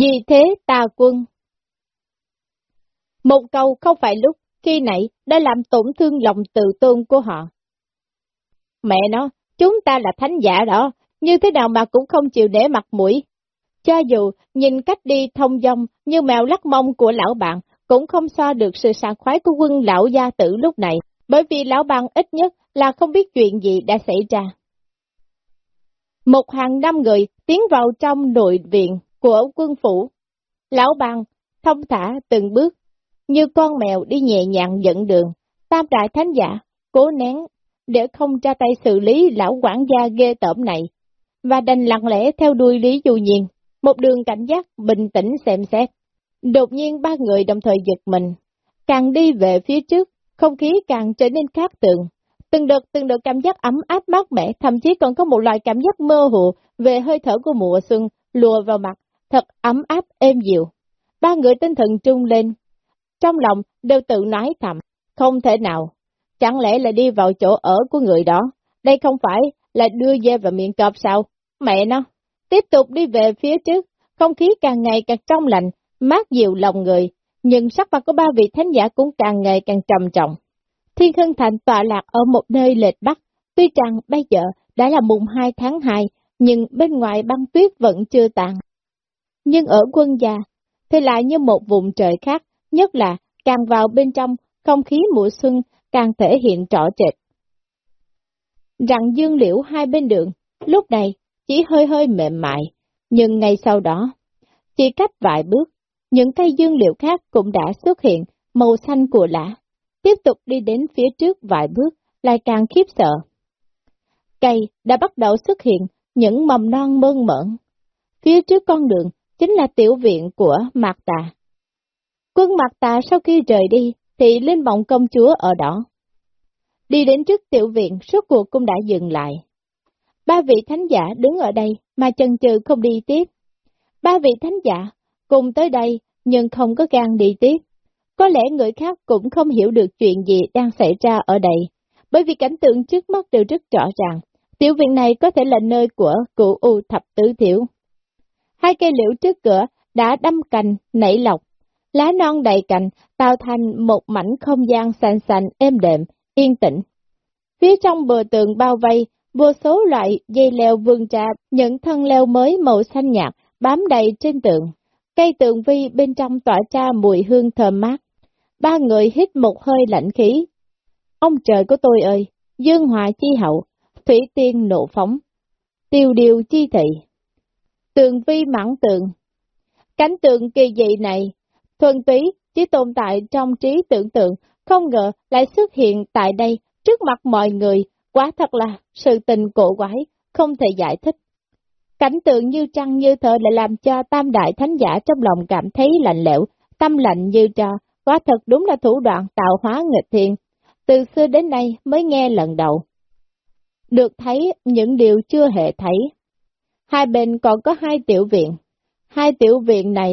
Vì thế tà quân. Một câu không phải lúc, khi nãy đã làm tổn thương lòng tự tôn của họ. Mẹ nó, chúng ta là thánh giả đó, như thế nào mà cũng không chịu để mặt mũi. Cho dù nhìn cách đi thông dong như mèo lắc mông của lão bạn, cũng không so được sự sảng khoái của quân lão gia tử lúc này, bởi vì lão bạn ít nhất là không biết chuyện gì đã xảy ra. Một hàng năm người tiến vào trong nội viện của quân phủ. Lão bằng thông thả từng bước, như con mèo đi nhẹ nhàng dẫn đường. Tam đại thánh giả, cố nén, để không ra tay xử lý lão quản gia ghê tởm này, và đành lặng lẽ theo đuôi Lý Du Nhiên, một đường cảnh giác bình tĩnh xem xét. Đột nhiên ba người đồng thời giật mình, càng đi về phía trước, không khí càng trở nên khác tượng. Từng đợt từng đợt cảm giác ấm áp mát mẻ, thậm chí còn có một loại cảm giác mơ hồ về hơi thở của mùa xuân lùa vào mặt, thật ấm áp êm dịu. Ba người tinh thần trung lên, trong lòng đều tự nói thầm, không thể nào, chẳng lẽ là đi vào chỗ ở của người đó, đây không phải là đưa dê vào miệng cọp sao, mẹ nó, tiếp tục đi về phía trước, không khí càng ngày càng trong lành, mát dịu lòng người, nhưng sắc mặt của ba vị thánh giả cũng càng ngày càng trầm trọng. Thiên Hưng Thành tọa lạc ở một nơi lệch bắc, tuy rằng bây giờ đã là mùng 2 tháng 2, nhưng bên ngoài băng tuyết vẫn chưa tàn. Nhưng ở quân già thì lại như một vùng trời khác, nhất là càng vào bên trong, không khí mùa xuân càng thể hiện rõ rệt. Rặng dương liễu hai bên đường, lúc này chỉ hơi hơi mềm mại, nhưng ngay sau đó, chỉ cách vài bước, những cây dương liễu khác cũng đã xuất hiện màu xanh của lá. Tiếp tục đi đến phía trước vài bước, lại càng khiếp sợ. Cây đã bắt đầu xuất hiện những mầm non mơn mởn. Phía trước con đường chính là tiểu viện của Mạc Tà. Quân Mạc Tà sau khi rời đi thì lên mộng công chúa ở đó. Đi đến trước tiểu viện, suốt cuộc cũng đã dừng lại. Ba vị thánh giả đứng ở đây mà chần chừ không đi tiếp. Ba vị thánh giả cùng tới đây nhưng không có gan đi tiếp. Có lẽ người khác cũng không hiểu được chuyện gì đang xảy ra ở đây, bởi vì cảnh tượng trước mắt đều rất rõ ràng. Tiểu viện này có thể là nơi của cụ U thập tứ thiểu. Hai cây liễu trước cửa đã đâm cành, nảy lọc, lá non đầy cành, tạo thành một mảnh không gian xanh xanh, êm đệm, yên tĩnh. Phía trong bờ tường bao vây, vô số loại dây leo vươn ra, những thân leo mới màu xanh nhạt, bám đầy trên tường. Cây tường vi bên trong tỏa ra mùi hương thơm mát. Ba người hít một hơi lạnh khí. Ông trời của tôi ơi, dương hòa chi hậu, thủy tiên nộ phóng, tiêu điều chi thị. Tường vi mãn tượng Cánh tượng kỳ dị này, thuần túy chỉ tồn tại trong trí tưởng tượng, không ngờ lại xuất hiện tại đây, trước mặt mọi người, quá thật là sự tình cổ quái, không thể giải thích. Cảnh tượng như trăng như thơ lại làm cho tam đại thánh giả trong lòng cảm thấy lạnh lẽo, tâm lạnh như trò, quá thật đúng là thủ đoạn tạo hóa nghịch thiên. Từ xưa đến nay mới nghe lần đầu. Được thấy những điều chưa hề thấy. Hai bên còn có hai tiểu viện. Hai tiểu viện này,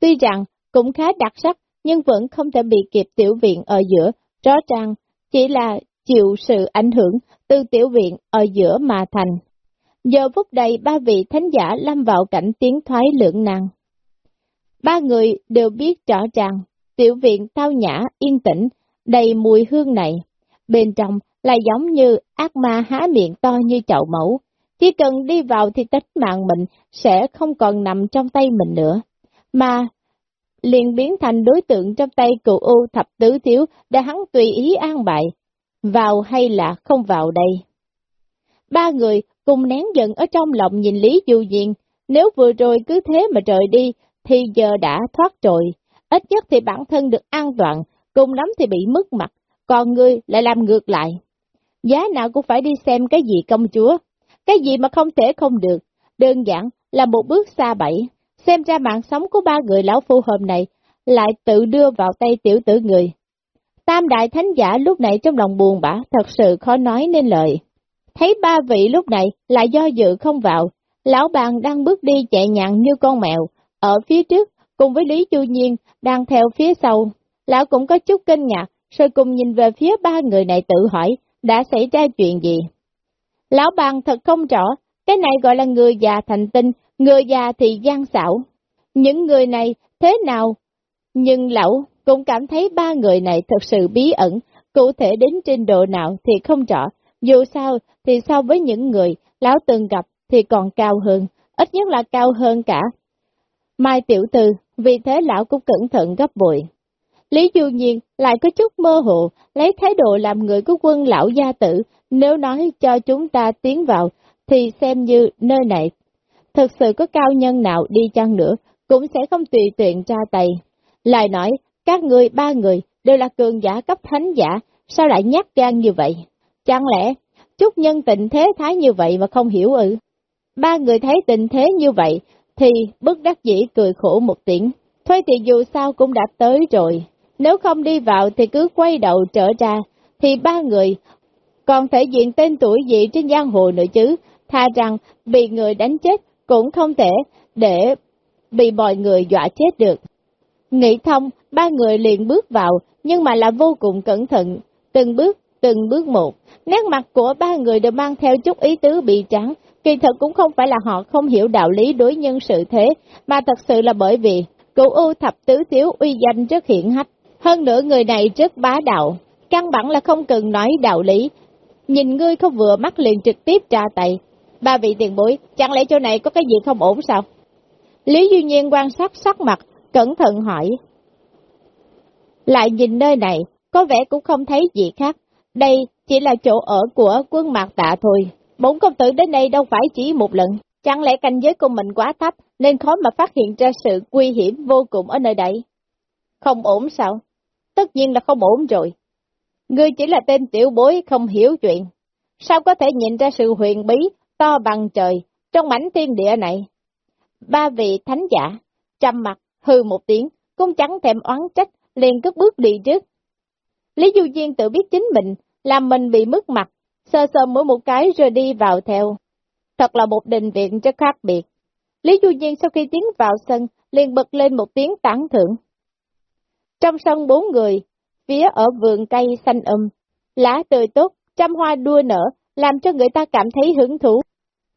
tuy rằng cũng khá đặc sắc, nhưng vẫn không thể bị kịp tiểu viện ở giữa, rõ ràng chỉ là chịu sự ảnh hưởng từ tiểu viện ở giữa mà thành. Giờ phút đây ba vị thánh giả lâm vào cảnh tiến thoái lưỡng nan, Ba người đều biết rõ ràng, tiểu viện tao nhã, yên tĩnh, đầy mùi hương này. Bên trong là giống như ác ma há miệng to như chậu mẫu. Chỉ cần đi vào thì tính mạng mình sẽ không còn nằm trong tay mình nữa, mà liền biến thành đối tượng trong tay cựu U thập tứ thiếu để hắn tùy ý an bài, vào hay là không vào đây. Ba người cùng nén giận ở trong lòng nhìn Lý Du Diện, nếu vừa rồi cứ thế mà rời đi, thì giờ đã thoát rồi, ít nhất thì bản thân được an toàn, cùng lắm thì bị mất mặt, còn ngươi lại làm ngược lại. Giá nào cũng phải đi xem cái gì công chúa, cái gì mà không thể không được, đơn giản là một bước xa bảy. Xem ra mạng sống của ba người lão phu hôm này lại tự đưa vào tay tiểu tử người. Tam đại thánh giả lúc này trong lòng buồn bã, thật sự khó nói nên lời. Thấy ba vị lúc này lại do dự không vào, lão bàn đang bước đi chạy nhặn như con mèo, ở phía trước cùng với Lý Chu Nhiên đang theo phía sau. Lão cũng có chút kinh ngạc, rồi cùng nhìn về phía ba người này tự hỏi, đã xảy ra chuyện gì? Lão bàn thật không rõ, cái này gọi là người già thành tinh, người già thì gian xảo. Những người này thế nào? Nhưng lão cũng cảm thấy ba người này thật sự bí ẩn, cụ thể đến trình độ nào thì không rõ. Dù sao thì so với những người lão từng gặp thì còn cao hơn, ít nhất là cao hơn cả. Mai tiểu tư, vì thế lão cũng cẩn thận gấp bội. Lý Du Nhiên lại có chút mơ hồ, lấy thái độ làm người của quân lão gia tử, nếu nói cho chúng ta tiến vào, thì xem như nơi này. Thực sự có cao nhân nào đi chăng nữa, cũng sẽ không tùy tiện ra tay. Lại nói, các người ba người đều là cường giả cấp thánh giả, sao lại nhát gan như vậy? Chẳng lẽ, chút nhân tình thế thái như vậy mà không hiểu ư? Ba người thấy tình thế như vậy, thì bất đắc dĩ cười khổ một tiếng. Thôi thì dù sao cũng đã tới rồi, nếu không đi vào thì cứ quay đầu trở ra, thì ba người còn thể diện tên tuổi gì trên giang hồ nữa chứ, tha rằng bị người đánh chết cũng không thể để bị mọi người dọa chết được. Nghĩ thông, ba người liền bước vào, nhưng mà là vô cùng cẩn thận, từng bước, từng bước một. Nét mặt của ba người đều mang theo chút ý tứ bị trắng, kỳ thật cũng không phải là họ không hiểu đạo lý đối nhân sự thế, mà thật sự là bởi vì cụ ưu thập tứ thiếu uy danh rất hiển hách. Hơn nữa người này rất bá đạo, căn bản là không cần nói đạo lý. Nhìn ngươi không vừa mắt liền trực tiếp tra tay. Ba vị tiền bối, chẳng lẽ chỗ này có cái gì không ổn sao? Lý Duy Nhiên quan sát sắc mặt, cẩn thận hỏi. Lại nhìn nơi này, có vẻ cũng không thấy gì khác. Đây chỉ là chỗ ở của quân mạc tạ thôi. Bốn công tử đến đây đâu phải chỉ một lần. Chẳng lẽ canh giới của mình quá thấp, nên khó mà phát hiện ra sự nguy hiểm vô cùng ở nơi đây? Không ổn sao? Tất nhiên là không ổn rồi. Ngươi chỉ là tên tiểu bối không hiểu chuyện. Sao có thể nhìn ra sự huyền bí, to bằng trời, trong mảnh thiên địa này? Ba vị thánh giả, trầm mặt, hư một tiếng, cũng chẳng thèm oán trách, liền cất bước đi trước. Lý Du Duyên tự biết chính mình, làm mình bị mất mặt, sơ sơ mỗi một cái rồi đi vào theo. Thật là một đình viện rất khác biệt. Lý Du Duyên sau khi tiến vào sân, liền bật lên một tiếng tán thưởng. Trong sân bốn người, phía ở vườn cây xanh um, lá tươi tốt, trăm hoa đua nở, làm cho người ta cảm thấy hứng thú.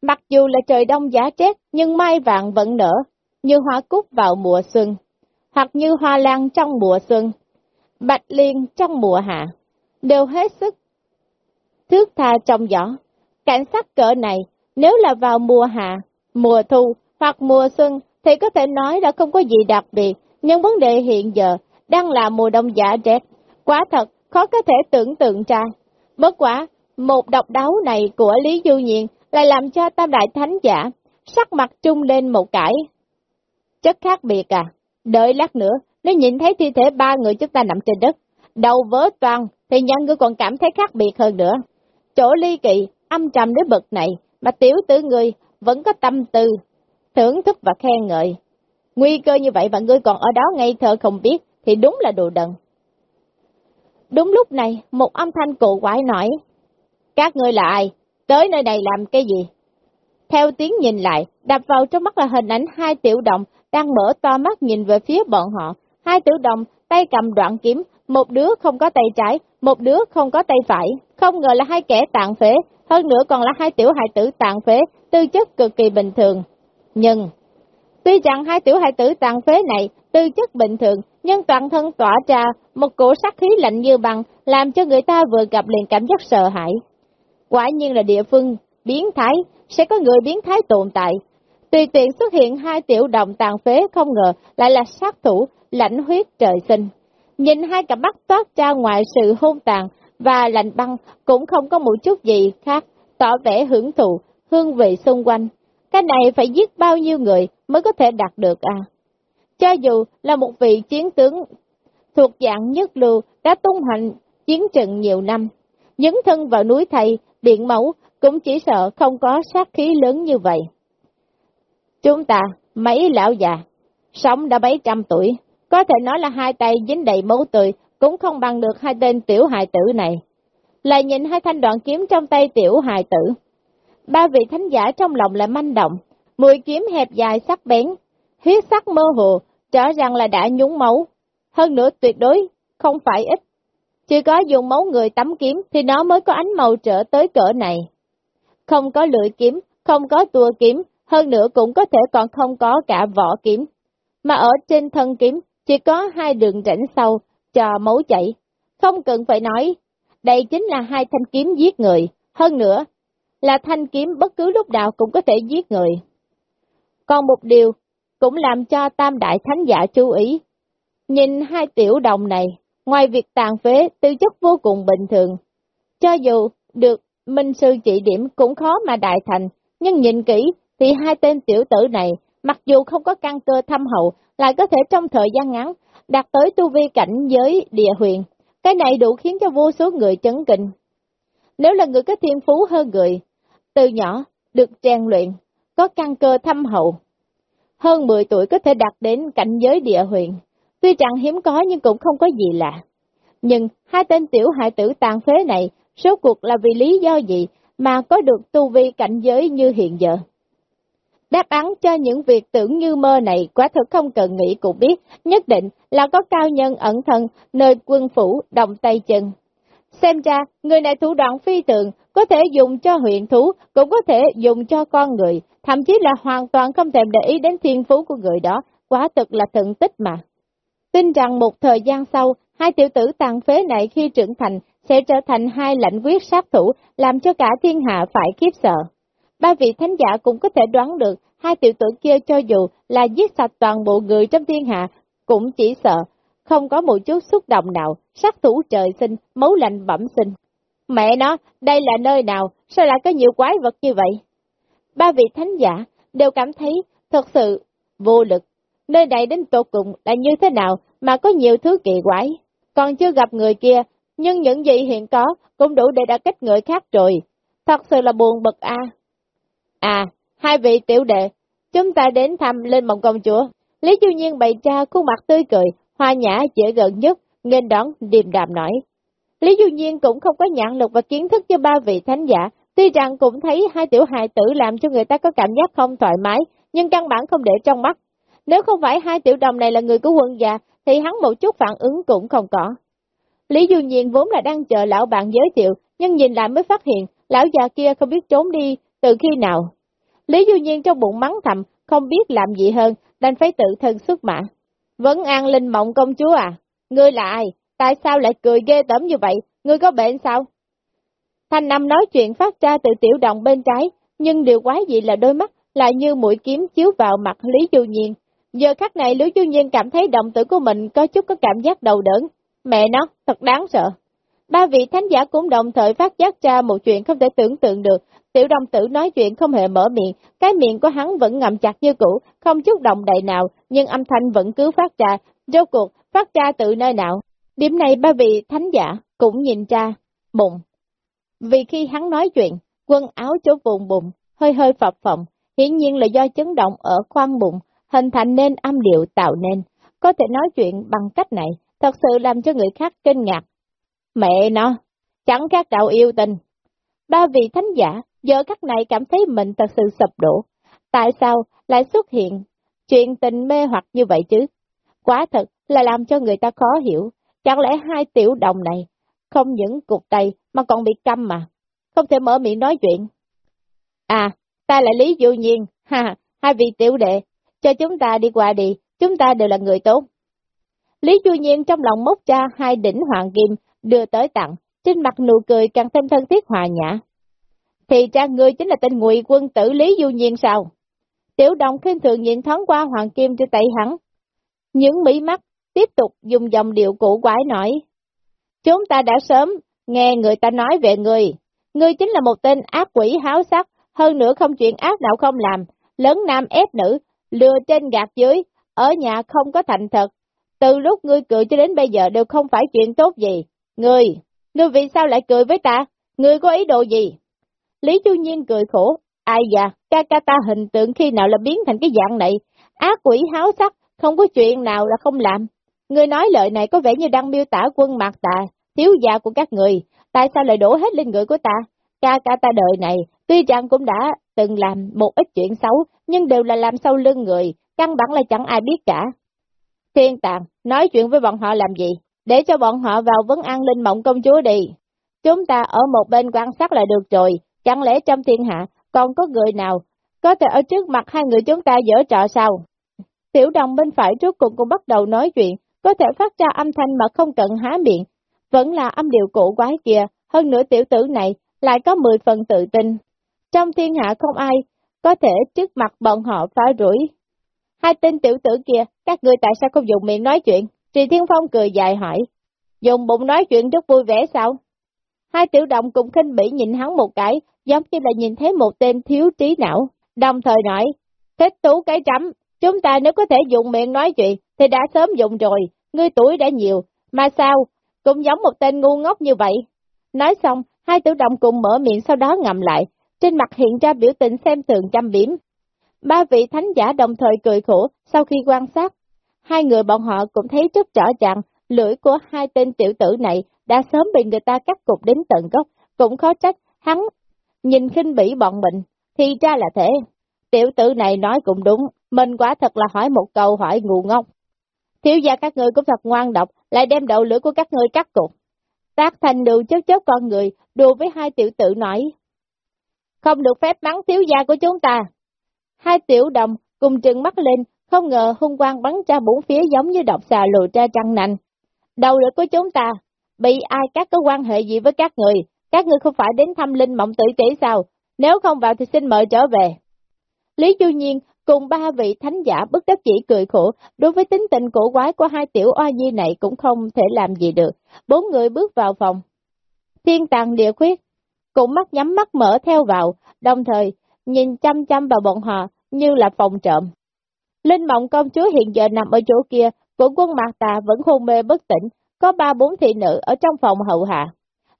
Mặc dù là trời đông giá rét, nhưng mai vàng vẫn nở, như hoa cúc vào mùa xuân, hoặc như hoa lan trong mùa xuân, bạch liên trong mùa hạ, đều hết sức thước tha trong gió. Cảnh sắc cỡ này, nếu là vào mùa hạ, mùa thu hoặc mùa xuân, thì có thể nói là không có gì đặc biệt, nhưng vấn đề hiện giờ đang là mùa đông giả rét, quá thật, khó có thể tưởng tượng ra. Bất quả, một độc đáo này của Lý Du Nhiên lại làm cho tam đại thánh giả, sắc mặt trung lên một cải. Chất khác biệt à, đợi lát nữa, nếu nhìn thấy thi thể ba người chúng ta nằm trên đất, đầu vớ toàn thì nhân ngươi còn cảm thấy khác biệt hơn nữa. Chỗ ly kỳ, âm trầm đến bậc này, mà tiểu tử người vẫn có tâm tư, thưởng thức và khen ngợi. Nguy cơ như vậy mà ngươi còn ở đó ngây thơ không biết, thì đúng là đồ đần. Đúng lúc này, một âm thanh cổ quái nói, các ngươi là ai? Tới nơi này làm cái gì? Theo tiếng nhìn lại, đập vào trong mắt là hình ảnh hai tiểu đồng đang mở to mắt nhìn về phía bọn họ. Hai tiểu đồng tay cầm đoạn kiếm, một đứa không có tay trái, một đứa không có tay phải. Không ngờ là hai kẻ tàn phế, hơn nữa còn là hai tiểu hài tử tàn phế, tư chất cực kỳ bình thường. Nhưng, tuy rằng hai tiểu hài tử tàn phế này tư chất bình thường, nhưng toàn thân tỏa ra một cổ sát khí lạnh như băng, làm cho người ta vừa gặp liền cảm giác sợ hãi. Quả nhiên là địa phương biến thái, sẽ có người biến thái tồn tại. Tùy tiện xuất hiện hai tiểu đồng tàn phế không ngờ lại là sát thủ, lãnh huyết trời sinh. Nhìn hai cặp mắt toát ra ngoài sự hôn tàn và lạnh băng cũng không có một chút gì khác, tỏ vẻ hưởng thụ, hương vị xung quanh. Cái này phải giết bao nhiêu người mới có thể đạt được à? Cho dù là một vị chiến tướng thuộc dạng nhất lưu đã tung hành chiến trận nhiều năm, dấn thân vào núi thầy, điện mẫu cũng chỉ sợ không có sát khí lớn như vậy. Chúng ta, mấy lão già, sống đã mấy trăm tuổi, có thể nói là hai tay dính đầy máu tươi, cũng không bằng được hai tên tiểu hài tử này. Lại nhìn hai thanh đoạn kiếm trong tay tiểu hài tử. Ba vị thánh giả trong lòng lại manh động, mùi kiếm hẹp dài sắc bén, huyết sắc mơ hồ, rõ ràng là đã nhúng máu. Hơn nữa tuyệt đối, không phải ít. Chỉ có dùng máu người tắm kiếm thì nó mới có ánh màu trở tới cỡ này. Không có lưỡi kiếm, không có tua kiếm, hơn nữa cũng có thể còn không có cả vỏ kiếm. mà ở trên thân kiếm chỉ có hai đường rãnh sâu cho máu chảy. Không cần phải nói, đây chính là hai thanh kiếm giết người, hơn nữa là thanh kiếm bất cứ lúc nào cũng có thể giết người. Còn một điều cũng làm cho tam đại thánh giả chú ý. Nhìn hai tiểu đồng này, ngoài việc tàn phế, tư chất vô cùng bình thường. Cho dù được minh sư chỉ điểm cũng khó mà đại thành, nhưng nhìn kỹ thì hai tên tiểu tử này, mặc dù không có căn cơ thâm hậu, lại có thể trong thời gian ngắn đạt tới tu vi cảnh giới địa huyền. Cái này đủ khiến cho vô số người chấn kinh. Nếu là người có thiên phú hơn người, từ nhỏ được rèn luyện, có căn cơ thâm hậu, hơn 10 tuổi có thể đạt đến cảnh giới địa huyền. Tuy chẳng hiếm có nhưng cũng không có gì lạ. Nhưng hai tên tiểu hại tử tàn phế này, số cuộc là vì lý do gì mà có được tu vi cảnh giới như hiện giờ? Đáp án cho những việc tưởng như mơ này quả thực không cần nghĩ cũng biết, nhất định là có cao nhân ẩn thân nơi quân phủ đồng tay chân. Xem ra, người này thủ đoạn phi thường, có thể dùng cho huyện thú, cũng có thể dùng cho con người, thậm chí là hoàn toàn không thèm để ý đến thiên phú của người đó, quả thực là thận tích mà. Tin rằng một thời gian sau, hai tiểu tử tàn phế này khi trưởng thành sẽ trở thành hai lãnh quyết sát thủ, làm cho cả thiên hạ phải khiếp sợ. Ba vị thánh giả cũng có thể đoán được, hai tiểu tử kia cho dù là giết sạch toàn bộ người trong thiên hạ, cũng chỉ sợ, không có một chút xúc động nào, sát thủ trời sinh, máu lạnh bẩm sinh. Mẹ nó, đây là nơi nào, sao lại có nhiều quái vật như vậy? Ba vị thánh giả đều cảm thấy thật sự vô lực. Nơi này đến tột cùng là như thế nào mà có nhiều thứ kỳ quái. Còn chưa gặp người kia, nhưng những gì hiện có cũng đủ để đã kích người khác rồi. Thật sự là buồn bực a. À. hai vị tiểu đệ, chúng ta đến thăm lên mộng công chúa. Lý Chu Nhiên bày ra khuôn mặt tươi cười, hoa nhã dễ gần nhất, nghênh đón điềm đạm nói. Lý Du Nhiên cũng không có nhãn lực và kiến thức cho ba vị thánh giả, tuy rằng cũng thấy hai tiểu hài tử làm cho người ta có cảm giác không thoải mái, nhưng căn bản không để trong mắt. Nếu không phải hai tiểu đồng này là người của quân già, thì hắn một chút phản ứng cũng không có. Lý Du Nhiên vốn là đang chờ lão bạn giới thiệu, nhưng nhìn lại mới phát hiện, lão già kia không biết trốn đi từ khi nào. Lý Du Nhiên trong bụng mắng thầm, không biết làm gì hơn, đành phải tự thân xuất mã. Vẫn an linh mộng công chúa à? Ngươi là ai? Tại sao lại cười ghê tởm như vậy? Ngươi có bệnh sao? Thanh Nam nói chuyện phát ra từ tiểu đồng bên trái, nhưng điều quái gì là đôi mắt lại như mũi kiếm chiếu vào mặt Lý Du Nhiên. Giờ khắc này Lý Du Nhiên cảm thấy động tử của mình có chút có cảm giác đầu đớn. Mẹ nó, thật đáng sợ. Ba vị thánh giả cũng đồng thời phát giác ra một chuyện không thể tưởng tượng được. Tiểu đồng tử nói chuyện không hề mở miệng, cái miệng của hắn vẫn ngậm chặt như cũ, không chút động đậy nào, nhưng âm thanh vẫn cứ phát ra, rốt cuộc, phát ra từ nơi nào. Điểm này ba vị thánh giả cũng nhìn ra, bụng. Vì khi hắn nói chuyện, quân áo chỗ vùng bụng, hơi hơi phập phồng, hiển nhiên là do chấn động ở khoang bụng, hình thành nên âm điệu tạo nên. Có thể nói chuyện bằng cách này, thật sự làm cho người khác kinh ngạc. Mẹ nó, chẳng khác đạo yêu tình. Ba vị thánh giả, giờ khắc này cảm thấy mình thật sự sập đổ. Tại sao lại xuất hiện chuyện tình mê hoặc như vậy chứ? Quá thật là làm cho người ta khó hiểu. Chẳng lẽ hai tiểu đồng này không những cục tay mà còn bị câm mà, không thể mở miệng nói chuyện. À, ta là Lý Du Nhiên, ha, hai vị tiểu đệ, cho chúng ta đi qua đi, chúng ta đều là người tốt. Lý Du Nhiên trong lòng móc ra hai đỉnh hoàng kim, đưa tới tặng, trên mặt nụ cười càng thêm thân thiết hòa nhã. Thì ra ngươi chính là tên ngụy quân tử Lý Du Nhiên sao? Tiểu đồng khinh thường nhìn thoáng qua hoàng kim trên tay hắn. Những mỹ mắt tiếp tục dùng dòng điệu cũ quái nói. Chúng ta đã sớm nghe người ta nói về ngươi. Ngươi chính là một tên ác quỷ háo sắc, hơn nữa không chuyện ác nào không làm, lớn nam ép nữ, lừa trên gạt dưới, ở nhà không có thành thật. Từ lúc ngươi cười cho đến bây giờ đều không phải chuyện tốt gì. Ngươi, ngươi vì sao lại cười với ta? Ngươi có ý đồ gì? Lý Chu Nhiên cười khổ. Ai dạ, ca ca ta hình tượng khi nào là biến thành cái dạng này? Ác quỷ háo sắc, không có chuyện nào là không làm. Ngươi nói lời này có vẻ như đang miêu tả quân mặt tà, thiếu gia của các người, tại sao lại đổ hết lên người của ta? Ca ca ta đời này, tuy rằng cũng đã từng làm một ít chuyện xấu, nhưng đều là làm sau lưng người, căn bản là chẳng ai biết cả. Thiên tàng, nói chuyện với bọn họ làm gì? Để cho bọn họ vào vấn an linh mộng công chúa đi. Chúng ta ở một bên quan sát là được rồi, chẳng lẽ trong thiên hạ còn có người nào có thể ở trước mặt hai người chúng ta dở trò sao? Tiểu đồng bên phải trước cùng cũng bắt đầu nói chuyện, có thể phát ra âm thanh mà không cần há miệng. Vẫn là âm điệu cổ quái kia, hơn nữa tiểu tử này lại có 10 phần tự tin. Trong thiên hạ không ai có thể trước mặt bọn họ phá rủi. Hai tên tiểu tử kia, các người tại sao không dùng miệng nói chuyện? Trì Thiên Phong cười dài hỏi. Dùng bụng nói chuyện rất vui vẻ sao? Hai tiểu động cùng khinh bỉ nhìn hắn một cái, giống như là nhìn thấy một tên thiếu trí não. Đồng thời nói, thích tú cái trắm, chúng ta nếu có thể dùng miệng nói chuyện, thì đã sớm dùng rồi, ngươi tuổi đã nhiều, mà sao, cũng giống một tên ngu ngốc như vậy. Nói xong, hai tiểu đồng cùng mở miệng sau đó ngậm lại, trên mặt hiện ra biểu tình xem thường chăm biếm. Ba vị thánh giả đồng thời cười khổ, sau khi quan sát, hai người bọn họ cũng thấy rất rõ ràng, lưỡi của hai tên tiểu tử này đã sớm bị người ta cắt cục đến tận gốc, cũng khó trách, hắn nhìn khinh bỉ bọn mình, thì ra là thế. Tiểu tử này nói cũng đúng, mình quả thật là hỏi một câu hỏi ngu ngốc. Thiếu gia các người cũng thật ngoan độc, lại đem đầu lưỡi của các ngươi cắt cục. Tác thành đường chớp chớp con người, đùa với hai tiểu tử nói. Không được phép bắn thiếu gia của chúng ta. Hai tiểu đồng cùng trừng mắt lên, không ngờ hung quang bắn ra bốn phía giống như độc xà lùi ra trăng nành. Đầu lực của chúng ta, bị ai các có quan hệ gì với các người, các người không phải đến thăm linh mộng tử kỹ sao, nếu không vào thì xin mời trở về. Lý Du Nhiên cùng ba vị thánh giả bất đắc chỉ cười khổ, đối với tính tình cổ quái của hai tiểu oa nhi này cũng không thể làm gì được. Bốn người bước vào phòng. Thiên tàng địa khuyết, cũng mắt nhắm mắt mở theo vào, đồng thời nhìn chăm chăm vào bọn họ như là phòng trộm. Linh mộng công chúa hiện giờ nằm ở chỗ kia, của quân mạc tà vẫn hôn mê bất tỉnh, có ba bốn thị nữ ở trong phòng hậu hạ.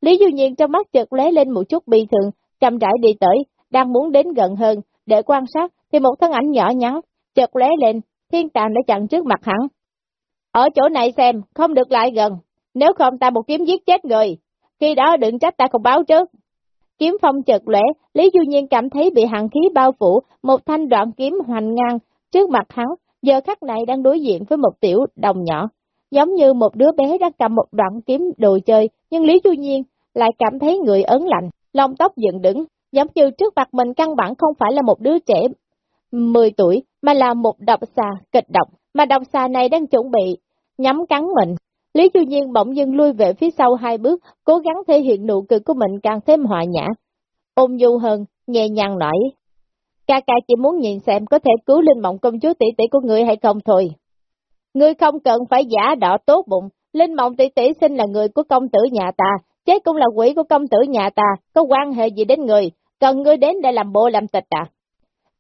Lý Du Nhiên trong mắt chợt lóe lên một chút bi thường, chậm rãi đi tới, đang muốn đến gần hơn, để quan sát, thì một thân ảnh nhỏ nhắn, chợt lóe lên, thiên tàng đã chặn trước mặt hắn. Ở chỗ này xem, không được lại gần, nếu không ta một kiếm giết chết người, khi đó đừng trách ta không báo trước. Kiếm phong chợt lẻ, Lý Du Nhiên cảm thấy bị hàn khí bao phủ, một thanh đoạn kiếm hoành ngang trước mặt hắn, giờ khắc này đang đối diện với một tiểu đồng nhỏ, giống như một đứa bé đang cầm một đoạn kiếm đồ chơi, nhưng Lý Du Nhiên lại cảm thấy người ấn lạnh, lông tóc dựng đứng, giống như trước mặt mình căn bản không phải là một đứa trẻ 10 tuổi, mà là một độc xà kịch độc, mà độc xà này đang chuẩn bị nhắm cắn mình. Lý Du Nhiên bỗng dưng lui về phía sau hai bước, cố gắng thể hiện nụ cười của mình càng thêm hòa nhã. ôm nhu hơn, nhẹ nhàng nói, ca ca chỉ muốn nhìn xem có thể cứu linh mộng công chúa tỷ tỷ của người hay không thôi. Ngươi không cần phải giả đỏ tốt bụng, Linh Mộng tỷ tỷ sinh là người của công tử nhà ta, chết cũng là quỷ của công tử nhà ta, có quan hệ gì đến người, cần ngươi đến để làm bộ làm tịch à?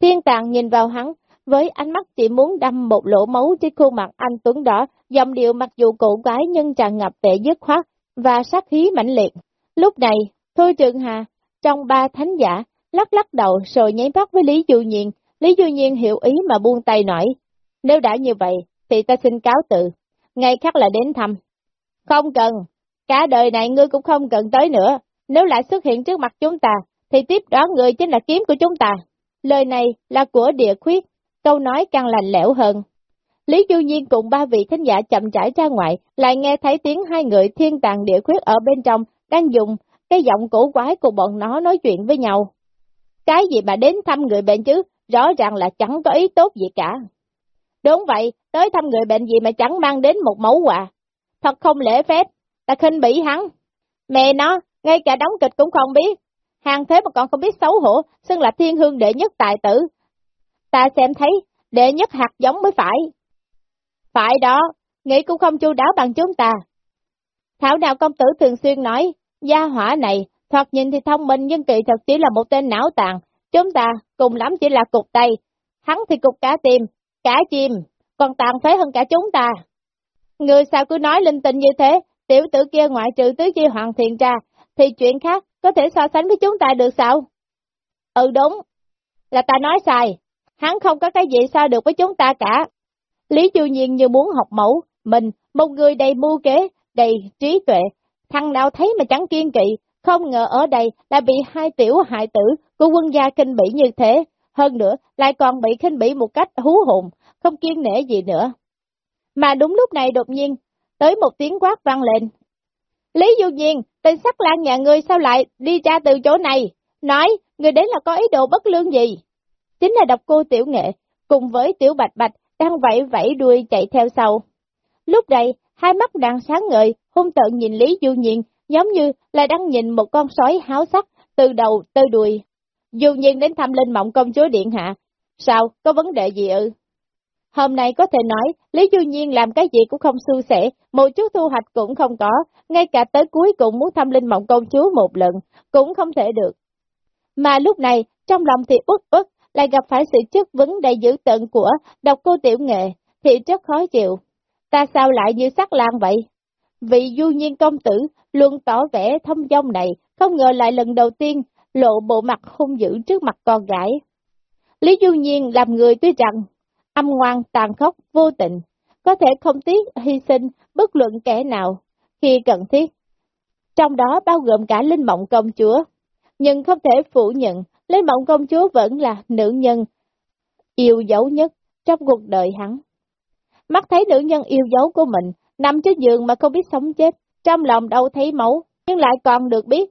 Thiên tàng nhìn vào hắn, với ánh mắt chỉ muốn đâm một lỗ máu trên khuôn mặt anh Tuấn đỏ, dòng điệu mặc dù cổ quái nhưng tràn ngập vẻ dứt khoát và sát khí mãnh liệt. Lúc này, Thôi Trường Hà, trong ba thánh giả, lắc lắc đầu rồi nháy mắt với Lý Du Nhiên, Lý Du Nhiên hiểu ý mà buông tay nói, nếu đã như vậy, thì ta xin cáo tự, ngay khác là đến thăm. Không cần, cả đời này ngươi cũng không cần tới nữa, nếu lại xuất hiện trước mặt chúng ta, thì tiếp đó người chính là kiếm của chúng ta. Lời này là của địa khuyết, câu nói càng lành lẽo hơn. Lý Du Nhiên cùng ba vị thính giả chậm rãi ra ngoài, lại nghe thấy tiếng hai người thiên tàng địa khuyết ở bên trong, đang dùng cái giọng cổ quái của bọn nó nói chuyện với nhau. Cái gì mà đến thăm người bệnh chứ, rõ ràng là chẳng có ý tốt gì cả. Đúng vậy, tới thăm người bệnh gì mà chẳng mang đến một mẫu quà. Thật không lễ phép, ta khinh bỉ hắn. Mẹ nó, ngay cả đóng kịch cũng không biết. Hàng thế mà còn không biết xấu hổ, xưng là thiên hương đệ nhất tài tử. Ta xem thấy, đệ nhất hạt giống mới phải. Phải đó, nghĩ cũng không chu đáo bằng chúng ta. Thảo nào công tử thường xuyên nói, gia hỏa này, thoạt nhìn thì thông minh nhưng kỳ thật chỉ là một tên não tàn. Chúng ta cùng lắm chỉ là cục tay, hắn thì cục cá tim, cả chim, còn tàn phế hơn cả chúng ta. Người sao cứ nói linh tinh như thế, tiểu tử kia ngoại trừ tứ chi hoàng thiện ra, thì chuyện khác có thể so sánh với chúng ta được sao? Ừ đúng, là ta nói sai, hắn không có cái gì so được với chúng ta cả. Lý Du Nhiên như muốn học mẫu, mình, một người đầy mưu kế, đầy trí tuệ, thằng nào thấy mà chẳng kiên kỵ, không ngờ ở đây lại bị hai tiểu hại tử của quân gia kinh bỉ như thế, hơn nữa lại còn bị khinh bỉ một cách hú hồn, không kiên nể gì nữa. Mà đúng lúc này đột nhiên, tới một tiếng quát vang lên. Lý Du Nhiên, tên sắc lan nhà ngươi sao lại đi ra từ chỗ này? Nói, người đến là có ý đồ bất lương gì? Chính là độc cô tiểu nghệ, cùng với tiểu bạch bạch, đang vẫy vẫy đuôi chạy theo sau. Lúc này, hai mắt đang sáng ngời, hung tợn nhìn Lý Du Nhiên, giống như là đang nhìn một con sói háo sắc từ đầu tới đuôi. Du Nhiên đến thăm linh mộng công chúa Điện Hạ. Sao, có vấn đề gì ư? Hôm nay có thể nói, Lý Du Nhiên làm cái gì cũng không suôn sẻ, một chút thu hoạch cũng không có, ngay cả tới cuối cùng muốn thăm linh mộng công chúa một lần, cũng không thể được. Mà lúc này, trong lòng thì út ức, lại gặp phải sự chất vấn đầy dữ tận của độc cô tiểu nghệ, thì rất khó chịu. Ta sao lại như sắc lang vậy? Vị du nhiên công tử luôn tỏ vẻ thông dong này, không ngờ lại lần đầu tiên lộ bộ mặt hung dữ trước mặt con gái. Lý Du Nhiên làm người tuy rằng âm ngoan, tàn khốc, vô tình, có thể không tiếc hy sinh bất luận kẻ nào khi cần thiết. Trong đó bao gồm cả Linh Mộng Công Chúa. Nhưng không thể phủ nhận, Linh Mộng Công Chúa vẫn là nữ nhân yêu dấu nhất trong cuộc đời hắn. Mắt thấy nữ nhân yêu dấu của mình, nằm trên giường mà không biết sống chết, trong lòng đâu thấy máu, nhưng lại còn được biết.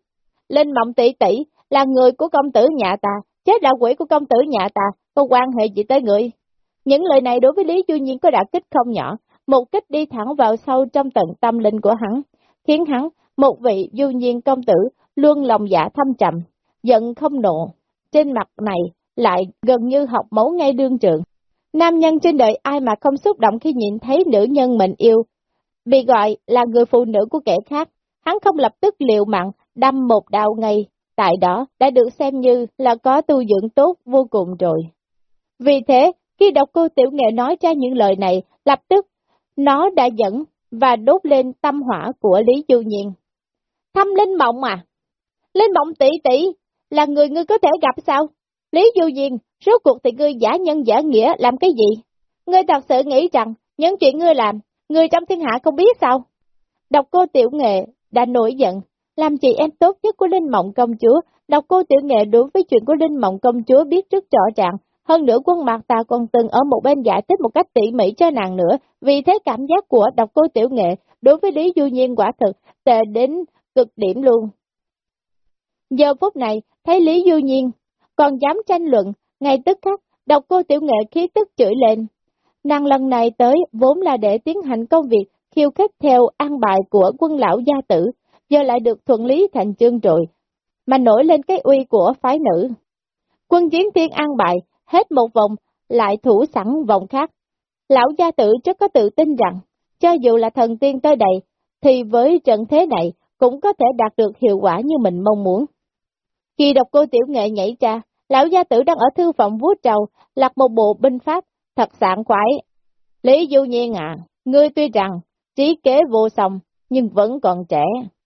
Linh Mộng tỷ tỷ là người của công tử nhà ta, chết là quỷ của công tử nhà ta, có quan hệ gì tới người. Những lời này đối với Lý Du Nhiên có đả kích không nhỏ, một kích đi thẳng vào sâu trong tận tâm linh của hắn, khiến hắn, một vị Du Nhiên công tử, luôn lòng dạ thâm trầm, giận không nộ, trên mặt này lại gần như học máu ngay đương trường. Nam nhân trên đời ai mà không xúc động khi nhìn thấy nữ nhân mình yêu, bị gọi là người phụ nữ của kẻ khác, hắn không lập tức liều mạng, đâm một đao ngay, tại đó đã được xem như là có tu dưỡng tốt vô cùng rồi. Vì thế, khi đọc cô tiểu nghệ nói ra những lời này, lập tức, nó đã dẫn và đốt lên tâm hỏa của Lý Du Nhiên. Thăm Linh Mộng à? Linh Mộng tỷ tỷ là người ngươi có thể gặp sao? Lý Du Nhiên, rốt cuộc thì ngươi giả nhân giả nghĩa làm cái gì? Ngươi thật sự nghĩ rằng những chuyện ngươi làm, người trong thiên hạ không biết sao? Đọc cô tiểu nghệ đã nổi giận, làm chị em tốt nhất của Linh Mộng công chúa, đọc cô tiểu nghệ đối với chuyện của Linh Mộng công chúa biết rất rõ ràng, hơn nữa quân mặt ta còn từng ở một bên giải thích một cách tỉ mỉ cho nàng nữa, vì thế cảm giác của đọc cô tiểu nghệ đối với Lý Du Nhiên quả thực tệ đến cực điểm luôn. Giờ phút này, thấy Lý Du Nhiên còn dám tranh luận, ngay tức khắc, đọc cô tiểu nghệ khí tức chửi lên. Nàng lần này tới vốn là để tiến hành công việc khiêu khích theo an bài của quân lão gia tử, giờ lại được thuận lý thành chương rồi, mà nổi lên cái uy của phái nữ. Quân chiến tiên an bài, hết một vòng, lại thủ sẵn vòng khác. Lão gia tử rất có tự tin rằng, cho dù là thần tiên tới đây, thì với trận thế này cũng có thể đạt được hiệu quả như mình mong muốn. Khi đọc cô tiểu nghệ nhảy ra, lão gia tử đang ở thư phòng vuốt trầu, lật một bộ binh pháp, thật sảng khoái. Lý Du Nhiên à, ngươi tuy rằng trí kế vô song, nhưng vẫn còn trẻ,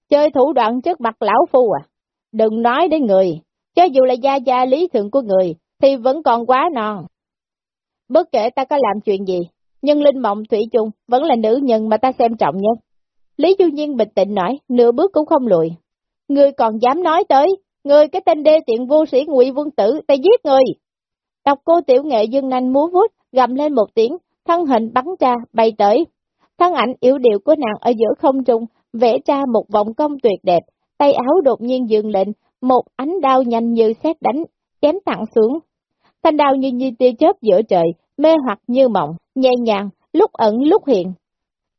chơi thủ đoạn trước mặt lão phu à. Đừng nói đến người, cho dù là gia gia lý thượng của người, thì vẫn còn quá non. Bất kể ta có làm chuyện gì, nhưng Linh Mộng Thủy chung vẫn là nữ nhân mà ta xem trọng nhất. Lý Du Nhiên bình tĩnh nói, nửa bước cũng không lùi. Ngươi còn dám nói tới, người cái tên đê tiện vô sĩ ngụy vương tử, ta giết người Đọc cô tiểu nghệ dương nanh múa vút, gầm lên một tiếng, thân hình bắn ra, bay tới. Thân ảnh yếu điệu của nàng ở giữa không trung, vẽ ra một vòng công tuyệt đẹp, tay áo đột nhiên dừng lệnh, một ánh đao nhanh như xét đánh, chém thẳng xuống. Thanh đao như như tia chớp giữa trời, mê hoặc như mộng, nhẹ nhàng, lúc ẩn lúc hiện.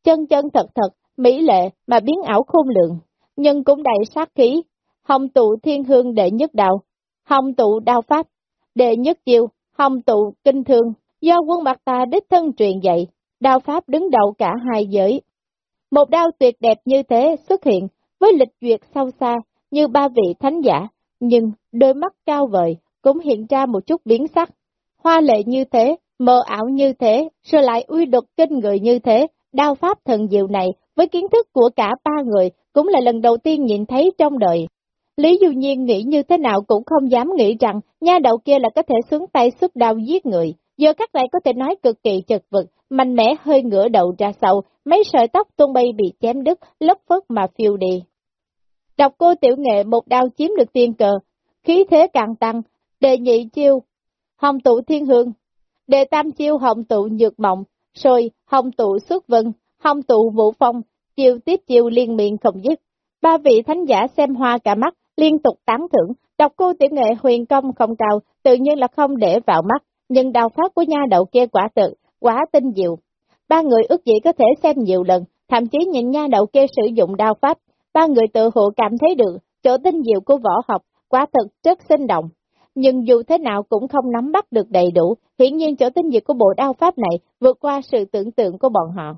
Chân chân thật thật, mỹ lệ mà biến ảo khôn lượng, nhưng cũng đầy sát khí. Hồng tụ thiên hương đệ nhất đạo, hồng tụ đao pháp, đệ nhất chiêu, hồng tụ kinh thương, do quân mặt ta đích thân truyền dạy, đao pháp đứng đầu cả hai giới. Một đao tuyệt đẹp như thế xuất hiện, với lịch duyệt sâu xa, như ba vị thánh giả, nhưng đôi mắt cao vời cũng hiện ra một chút biến sắc. Hoa lệ như thế, mờ ảo như thế, rồi lại uy đột kinh người như thế, đao pháp thần diệu này với kiến thức của cả ba người cũng là lần đầu tiên nhìn thấy trong đời. Lý Du Nhiên nghĩ như thế nào cũng không dám nghĩ rằng nha đầu kia là có thể xuống tay xuất đau giết người. Giờ các lại có thể nói cực kỳ chật vật, mạnh mẽ hơi ngửa đầu ra sau, mấy sợi tóc tung bay bị chém đứt, lất phất mà phiêu đi. Đọc cô tiểu nghệ một đao chiếm được tiên cờ, khí thế càng tăng, đề nhị chiêu, hồng tụ thiên hương, đề tam chiêu hồng tụ nhược mộng, rồi hồng tụ xuất vân, hồng tụ vũ phong, chiêu tiếp chiêu liên miên không dứt. Ba vị thánh giả xem hoa cả mắt, liên tục tán thưởng, đọc cô tiểu nghệ huyền công không cao, tự nhiên là không để vào mắt, nhưng đào pháp của nha đầu kia quả tự, quá tinh diệu. Ba người ước gì có thể xem nhiều lần, thậm chí nhìn nha đầu kia sử dụng đao pháp, ba người tự hộ cảm thấy được chỗ tinh diệu của võ học, quá thực rất sinh động. Nhưng dù thế nào cũng không nắm bắt được đầy đủ, hiển nhiên chỗ tinh diệu của bộ đao pháp này vượt qua sự tưởng tượng của bọn họ.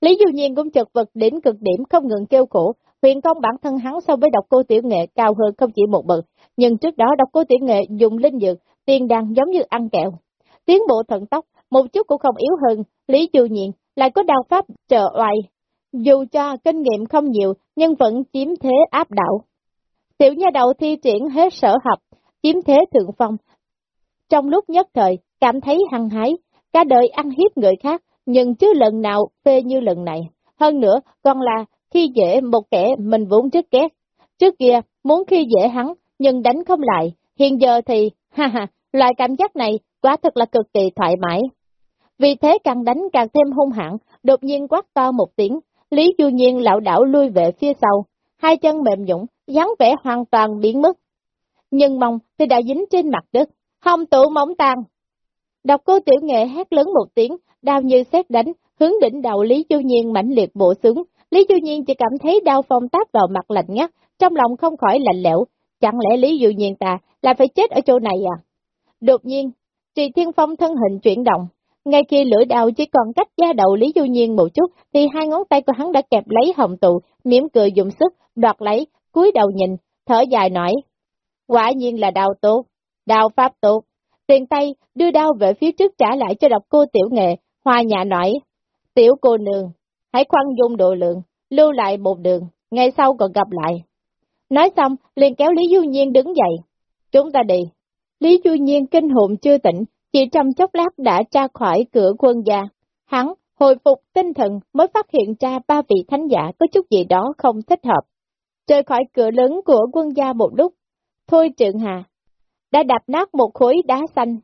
Lý Du Nhiên cũng chật vật đến cực điểm không ngừng kêu khổ, huyền công bản thân hắn so với độc cô tiểu nghệ cao hơn không chỉ một bậc, nhưng trước đó độc cô tiểu nghệ dùng linh dược, tiên đăng giống như ăn kẹo. Tiến bộ thần tốc, một chút cũng không yếu hơn, Lý Du Nhiên lại có đao pháp trợ oai. Dù cho kinh nghiệm không nhiều, nhưng vẫn chiếm thế áp đảo. Tiểu nha đầu thi triển hết sở học, chiếm thế thượng phong. Trong lúc nhất thời, cảm thấy hăng hái, cả đời ăn hiếp người khác, nhưng chứ lần nào phê như lần này. Hơn nữa, còn là khi dễ một kẻ mình vốn trước ghét. Trước kia, muốn khi dễ hắn, nhưng đánh không lại. Hiện giờ thì, ha ha, loại cảm giác này quả thật là cực kỳ thoải mái. Vì thế càng đánh càng thêm hung hãn, đột nhiên quát to một tiếng, Lý Du Nhiên lão đảo lui về phía sau, hai chân mềm nhũng, dáng vẻ hoàn toàn biến mất. Nhưng mong thì đã dính trên mặt đất, không tụ móng tan. Đọc cô tiểu nghệ hét lớn một tiếng, đau như xét đánh, hướng đỉnh đầu Lý Du Nhiên mãnh liệt bộ xuống. Lý Du Nhiên chỉ cảm thấy đau phong táp vào mặt lạnh ngắt, trong lòng không khỏi lạnh lẽo. Chẳng lẽ Lý Du Nhiên ta là phải chết ở chỗ này à? Đột nhiên, Trì Thiên Phong thân hình chuyển động. Ngay khi lưỡi đào chỉ còn cách da đầu Lý Du Nhiên một chút, thì hai ngón tay của hắn đã kẹp lấy hồng tụ, mỉm cười dùng sức, đoạt lấy, cúi đầu nhìn, thở dài nói. Quả nhiên là đào tốt, đào pháp tốt. Tiền tay đưa đao về phía trước trả lại cho độc cô tiểu nghệ, hoa nhà nói. Tiểu cô nương, hãy khoan dung độ lượng, lưu lại một đường, ngày sau còn gặp lại. Nói xong, liền kéo Lý Du Nhiên đứng dậy. Chúng ta đi. Lý Du Nhiên kinh hồn chưa tỉnh, chỉ trong chốc lát đã ra khỏi cửa quân gia. Hắn hồi phục tinh thần mới phát hiện ra ba vị thánh giả có chút gì đó không thích hợp. Rời khỏi cửa lớn của quân gia một lúc, Thôi Trượng Hà đã đạp nát một khối đá xanh.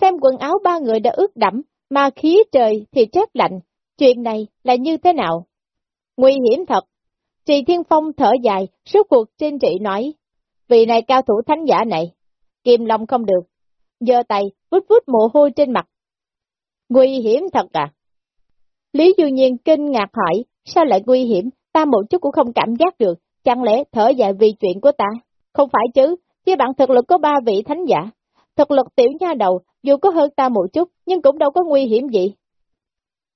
Xem quần áo ba người đã ướt đẫm, mà khí trời thì chết lạnh, chuyện này là như thế nào? Nguy hiểm thật. Trì Thiên Phong thở dài, suốt cuộc trên trị nói, vị này cao thủ thánh giả này, kiềm lòng không được, giơ tay, vút vút mồ hôi trên mặt. Nguy hiểm thật à? Lý Du Nhiên kinh ngạc hỏi, sao lại nguy hiểm, ta một chút cũng không cảm giác được, chẳng lẽ thở dài vì chuyện của ta? Không phải chứ, chứ bạn thực lực có ba vị thánh giả. Thực lực tiểu nha đầu, dù có hơn ta một chút, nhưng cũng đâu có nguy hiểm gì.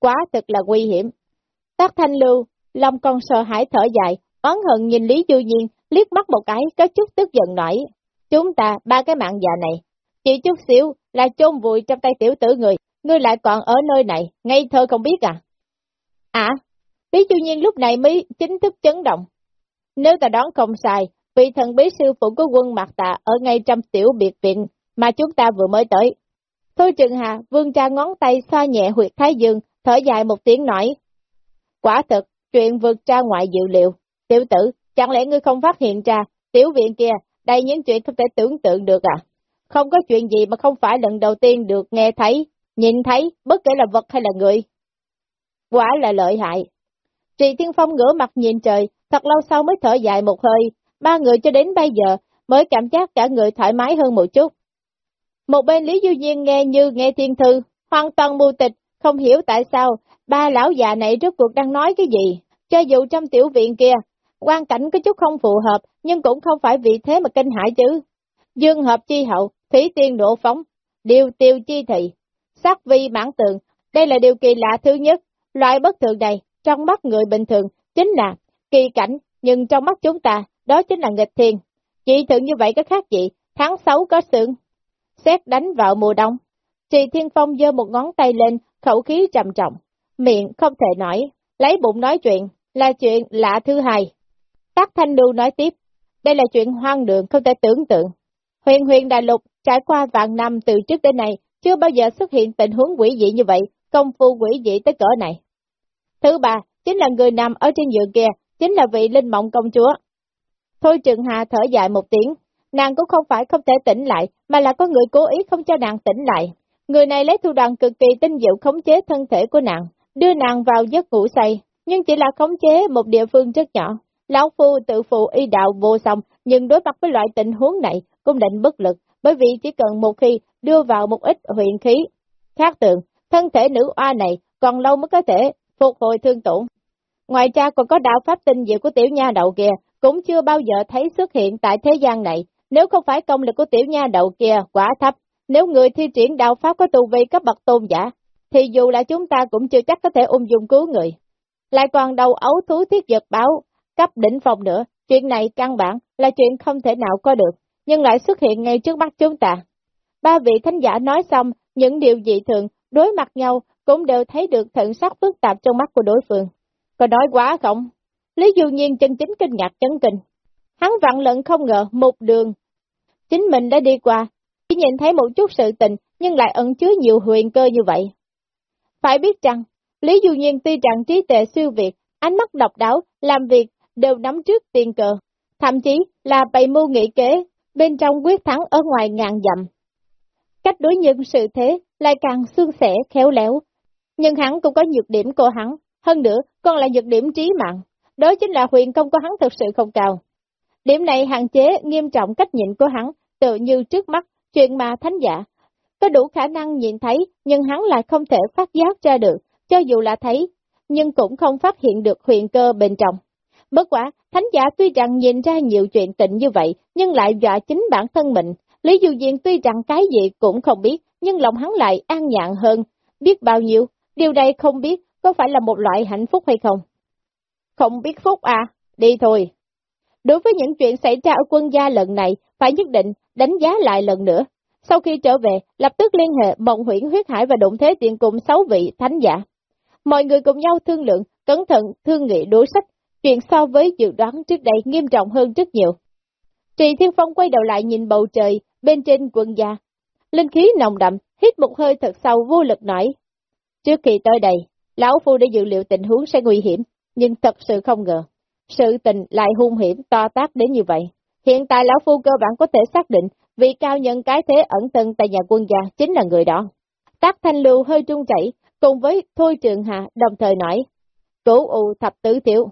Quá thật là nguy hiểm. Tác thanh lưu, lòng còn sợ hãi thở dài, oán hận nhìn Lý Du Nhiên, liếc mắt một cái, có chút tức giận nổi. Chúng ta, ba cái mạng già này, chỉ chút xíu là chôn vùi trong tay tiểu tử người, ngươi lại còn ở nơi này, ngây thơ không biết à? À, Lý Du Nhiên lúc này mới chính thức chấn động. Nếu ta đoán không sai, vị thần bí sư phụ của quân Mạc Tạ ở ngay trong tiểu biệt viện mà chúng ta vừa mới tới. Thôi Trừng Hà vương ra ngón tay xoa nhẹ huyệt thái dương, thở dài một tiếng nói. Quả thực, chuyện vượt ra ngoài dự liệu. Tiểu tử, chẳng lẽ ngươi không phát hiện ra, tiểu viện kia, đây những chuyện không thể tưởng tượng được à? Không có chuyện gì mà không phải lần đầu tiên được nghe thấy, nhìn thấy, bất kể là vật hay là người. Quả là lợi hại. Trì Thiên Phong ngửa mặt nhìn trời, thật lâu sau mới thở dài một hơi, ba người cho đến bây giờ mới cảm giác cả người thoải mái hơn một chút. Một bên Lý Du Nhiên nghe như nghe thiên thư, hoàn toàn mù tịch, không hiểu tại sao ba lão già này rốt cuộc đang nói cái gì. Cho dù trong tiểu viện kia, quan cảnh có chút không phù hợp, nhưng cũng không phải vì thế mà kinh hãi chứ. Dương hợp chi hậu, thủy tiên độ phóng, điều tiêu chi thị, sắc vi mãn tượng, đây là điều kỳ lạ thứ nhất. Loại bất thường này, trong mắt người bình thường, chính là kỳ cảnh, nhưng trong mắt chúng ta, đó chính là nghịch thiên. Chỉ thường như vậy có khác gì, tháng 6 có sương, xét đánh vào mùa đông. Trì Thiên Phong giơ một ngón tay lên, khẩu khí trầm trọng, miệng không thể nói, lấy bụng nói chuyện, là chuyện lạ thứ hai. Tắc Thanh Lưu nói tiếp, đây là chuyện hoang đường không thể tưởng tượng. Huyền huyền đại lục trải qua vạn năm từ trước đến nay, chưa bao giờ xuất hiện tình huống quỷ dị như vậy, công phu quỷ dị tới cỡ này. Thứ ba, chính là người nằm ở trên giường kia, chính là vị linh mộng công chúa. Thôi Trường Hà thở dài một tiếng, nàng cũng không phải không thể tỉnh lại, mà là có người cố ý không cho nàng tỉnh lại. Người này lấy thủ đoạn cực kỳ tinh diệu khống chế thân thể của nàng, đưa nàng vào giấc ngủ say, nhưng chỉ là khống chế một địa phương rất nhỏ. Lão Phu tự phụ y đạo vô song, nhưng đối mặt với loại tình huống này cũng định bất lực, bởi vì chỉ cần một khi đưa vào một ít huyền khí, khác tượng, thân thể nữ oa này còn lâu mới có thể phục hồi thương tổn. Ngoài ra còn có đạo pháp tinh diệu của tiểu nha đầu kia, cũng chưa bao giờ thấy xuất hiện tại thế gian này. Nếu không phải công lực của tiểu nha đầu kia quá thấp, nếu người thi triển đạo pháp có tu vi cấp bậc tôn giả, thì dù là chúng ta cũng chưa chắc có thể ung dung cứu người. Lại còn đầu ấu thú thiết giật báo, cấp đỉnh phòng nữa, chuyện này căn bản là chuyện không thể nào có được, nhưng lại xuất hiện ngay trước mắt chúng ta. Ba vị thánh giả nói xong những điều dị thường, đối mặt nhau cũng đều thấy được thận sắc phức tạp trong mắt của đối phương. Có nói quá không? Lý Du Nhiên chân chính kinh ngạc chấn kinh. Hắn vặn lận không ngờ một đường. Chính mình đã đi qua, chỉ nhìn thấy một chút sự tình nhưng lại ẩn chứa nhiều huyền cơ như vậy. Phải biết rằng, Lý Du Nhiên tuy rằng trí tệ siêu việt, ánh mắt độc đáo, làm việc đều nắm trước tiền cờ, thậm chí là bày mưu nghị kế, bên trong quyết thắng ở ngoài ngàn dặm. Cách đối nhân sự thế lại càng xương sẻ, khéo léo, nhưng hắn cũng có nhược điểm của hắn, hơn nữa còn là nhược điểm trí mạng, đó chính là huyền công của hắn thực sự không cao. Điểm này hạn chế nghiêm trọng cách nhịn của hắn, tự như trước mắt, chuyện mà thánh giả, có đủ khả năng nhìn thấy, nhưng hắn lại không thể phát giác ra được, cho dù là thấy, nhưng cũng không phát hiện được huyền cơ bên trong. Bất quả, thánh giả tuy rằng nhìn ra nhiều chuyện tịnh như vậy, nhưng lại dọa chính bản thân mình. Lý Du Diên tuy rằng cái gì cũng không biết, nhưng lòng hắn lại an nhạn hơn, biết bao nhiêu, điều này không biết có phải là một loại hạnh phúc hay không. Không biết phúc à, đi thôi. Đối với những chuyện xảy ra ở quân gia lần này, phải nhất định đánh giá lại lần nữa. Sau khi trở về, lập tức liên hệ mộng huyễn huyết hải và động thế tiện cùng sáu vị thánh giả. Mọi người cùng nhau thương lượng, cẩn thận, thương nghị đối sách, chuyện so với dự đoán trước đây nghiêm trọng hơn rất nhiều. Trì Thiên Phong quay đầu lại nhìn bầu trời, bên trên quân gia. Linh khí nồng đậm, hít một hơi thật sâu vô lực nói. Trước khi tới đây, Lão Phu đã dự liệu tình huống sẽ nguy hiểm, nhưng thật sự không ngờ. Sự tình lại hung hiểm to tác đến như vậy. Hiện tại Lão Phu cơ bản có thể xác định vị cao nhân cái thế ẩn thân tại nhà quân gia chính là người đó. Tác thanh lưu hơi trung chảy, cùng với Thôi Trường Hà đồng thời nói, Cửu U thập tứ tiểu.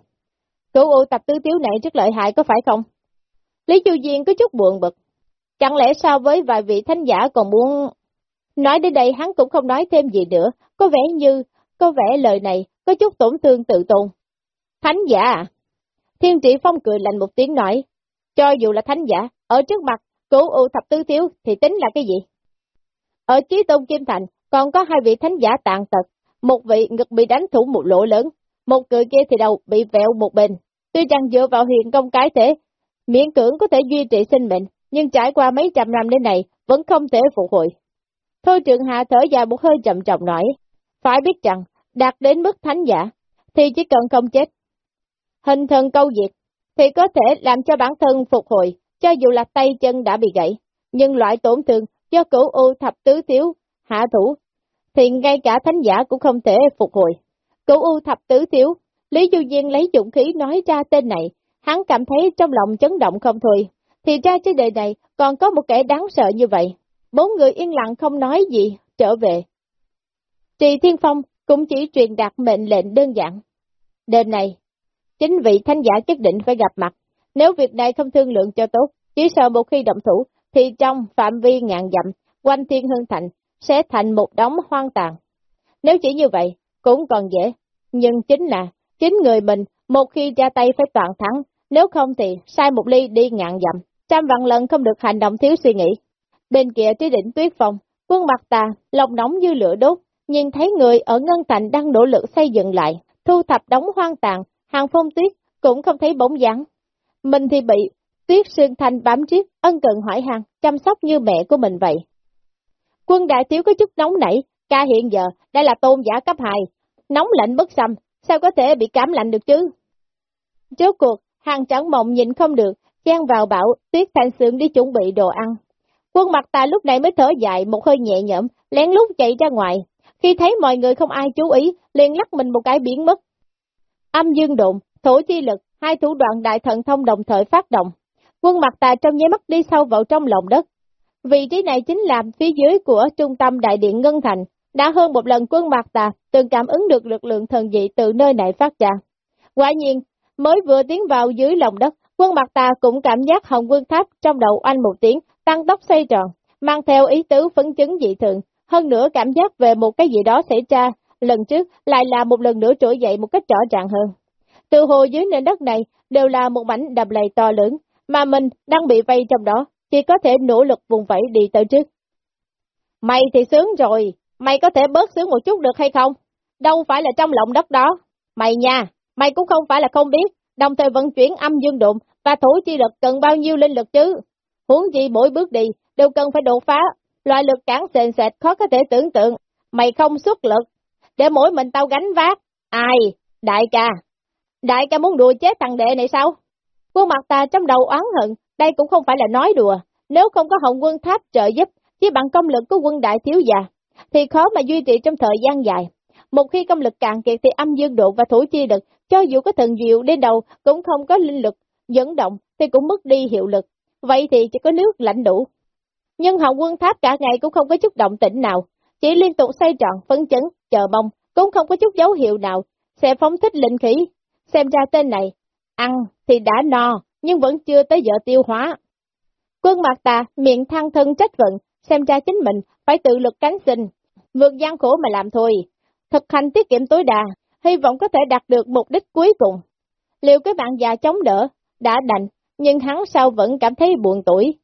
Cửu U thập tứ tiểu này rất lợi hại có phải không? Lý Chu Duyên có chút buồn bực. Chẳng lẽ so với vài vị thánh giả còn muốn... Nói đến đây hắn cũng không nói thêm gì nữa, có vẻ như, có vẻ lời này có chút tổn thương tự tôn. Thánh giả à? Thiên trị phong cười lạnh một tiếng nói, cho dù là thánh giả, ở trước mặt, cửu U thập tứ thiếu thì tính là cái gì? Ở Chí Tôn Kim Thành, còn có hai vị thánh giả tàn tật, một vị ngực bị đánh thủ một lỗ lớn, một người kia thì đầu bị vẹo một bên. Tuy rằng dựa vào hiện công cái thể, miễn cưỡng có thể duy trì sinh mệnh, nhưng trải qua mấy trăm năm đến này, vẫn không thể phục hồi. Thôi trường hạ thở dài một hơi chậm trọng nói, phải biết rằng, đạt đến mức thánh giả, thì chỉ cần không chết. Hình thần câu diệt, thì có thể làm cho bản thân phục hồi, cho dù là tay chân đã bị gãy, nhưng loại tổn thương do cửu u thập tứ thiếu, hạ thủ, thì ngay cả thánh giả cũng không thể phục hồi. Cửu u thập tứ thiếu, Lý Du Diên lấy dụng khí nói ra tên này, hắn cảm thấy trong lòng chấn động không thôi, thì ra trên đời này còn có một kẻ đáng sợ như vậy. Bốn người yên lặng không nói gì, trở về. Trì Thiên Phong cũng chỉ truyền đạt mệnh lệnh đơn giản. Đêm này, chính vị thánh giả nhất định phải gặp mặt. Nếu việc này không thương lượng cho tốt, chỉ sợ một khi động thủ, thì trong phạm vi ngàn dặm, quanh thiên hương thành, sẽ thành một đống hoang tàn. Nếu chỉ như vậy, cũng còn dễ, nhưng chính là, chính người mình, một khi ra tay phải toàn thắng, nếu không thì sai một ly đi ngàn dặm, trăm vạn lần không được hành động thiếu suy nghĩ. Bên kia trí đỉnh tuyết phong, quân mặt tà, lòng nóng như lửa đốt, nhìn thấy người ở Ngân Thành đang nỗ lực xây dựng lại, thu thập đống hoang tàn, hàng phong tuyết cũng không thấy bóng dáng. Mình thì bị tuyết sương thành bám riết, ân cần hỏi hàng, chăm sóc như mẹ của mình vậy. Quân đại thiếu có chút nóng nảy, ca hiện giờ đây là tôn giả cấp 2, nóng lạnh bất xâm, sao có thể bị cảm lạnh được chứ? Chốt cuộc, hàng trắng mộng nhìn không được, chen vào bảo tuyết thanh sương đi chuẩn bị đồ ăn. Quân mặt ta lúc này mới thở dài một hơi nhẹ nhõm, lén lút chạy ra ngoài. Khi thấy mọi người không ai chú ý, liền lắc mình một cái biến mất. Âm dương đụng, thổ chi lực, hai thủ đoạn đại thần thông đồng thời phát động. Quân mặt tà trong nháy mắt đi sâu vào trong lòng đất. Vị trí này chính là phía dưới của trung tâm đại điện Ngân Thành. Đã hơn một lần quân mặt tà từng cảm ứng được lực lượng thần dị từ nơi này phát ra. Quả nhiên, mới vừa tiến vào dưới lòng đất, quân mặt tà cũng cảm giác hồng quân tháp trong đầu anh một tiếng, tăng tốc xoay tròn, mang theo ý tứ phấn chứng dị thường, hơn nữa cảm giác về một cái gì đó xảy ra, lần trước lại là một lần nữa trỗi dậy một cách rõ ràng hơn. Từ hồ dưới nền đất này đều là một mảnh đầm lầy to lớn, mà mình đang bị vây trong đó, chỉ có thể nỗ lực vùng vẫy đi tới trước. Mày thì sướng rồi, mày có thể bớt sướng một chút được hay không? Đâu phải là trong lòng đất đó. Mày nha, mày cũng không phải là không biết, đồng thời vận chuyển âm dương đụng và thủ chi lực cần bao nhiêu linh lực chứ. Huống gì mỗi bước đi đều cần phải đột phá, loại lực cản sền sệt khó có thể tưởng tượng. Mày không xuất lực, để mỗi mình tao gánh vác. Ai? Đại ca. Đại ca muốn đùa chết thằng đệ này sao? Quân mặt ta trong đầu oán hận, đây cũng không phải là nói đùa. Nếu không có hồng quân tháp trợ giúp, chỉ bằng công lực của quân đại thiếu già, thì khó mà duy trì trong thời gian dài. Một khi công lực cạn kiệt thì âm dương độ và thủ chi lực, cho dù có thần diệu đến đầu cũng không có linh lực, dẫn động thì cũng mất đi hiệu lực. Vậy thì chỉ có nước lạnh đủ. Nhưng hồng quân tháp cả ngày cũng không có chút động tĩnh nào, chỉ liên tục xoay tròn, phấn chấn, chờ mong, cũng không có chút dấu hiệu nào, sẽ phóng thích linh khí. Xem ra tên này, ăn thì đã no, nhưng vẫn chưa tới giờ tiêu hóa. Quân mặt ta, miệng thăng thân trách vận, xem ra chính mình phải tự lực cánh sinh, vượt gian khổ mà làm thôi. Thực hành tiết kiệm tối đa, hy vọng có thể đạt được mục đích cuối cùng. Liệu cái bạn già chống đỡ, đã đành, nhưng hắn sao vẫn cảm thấy buồn tuổi.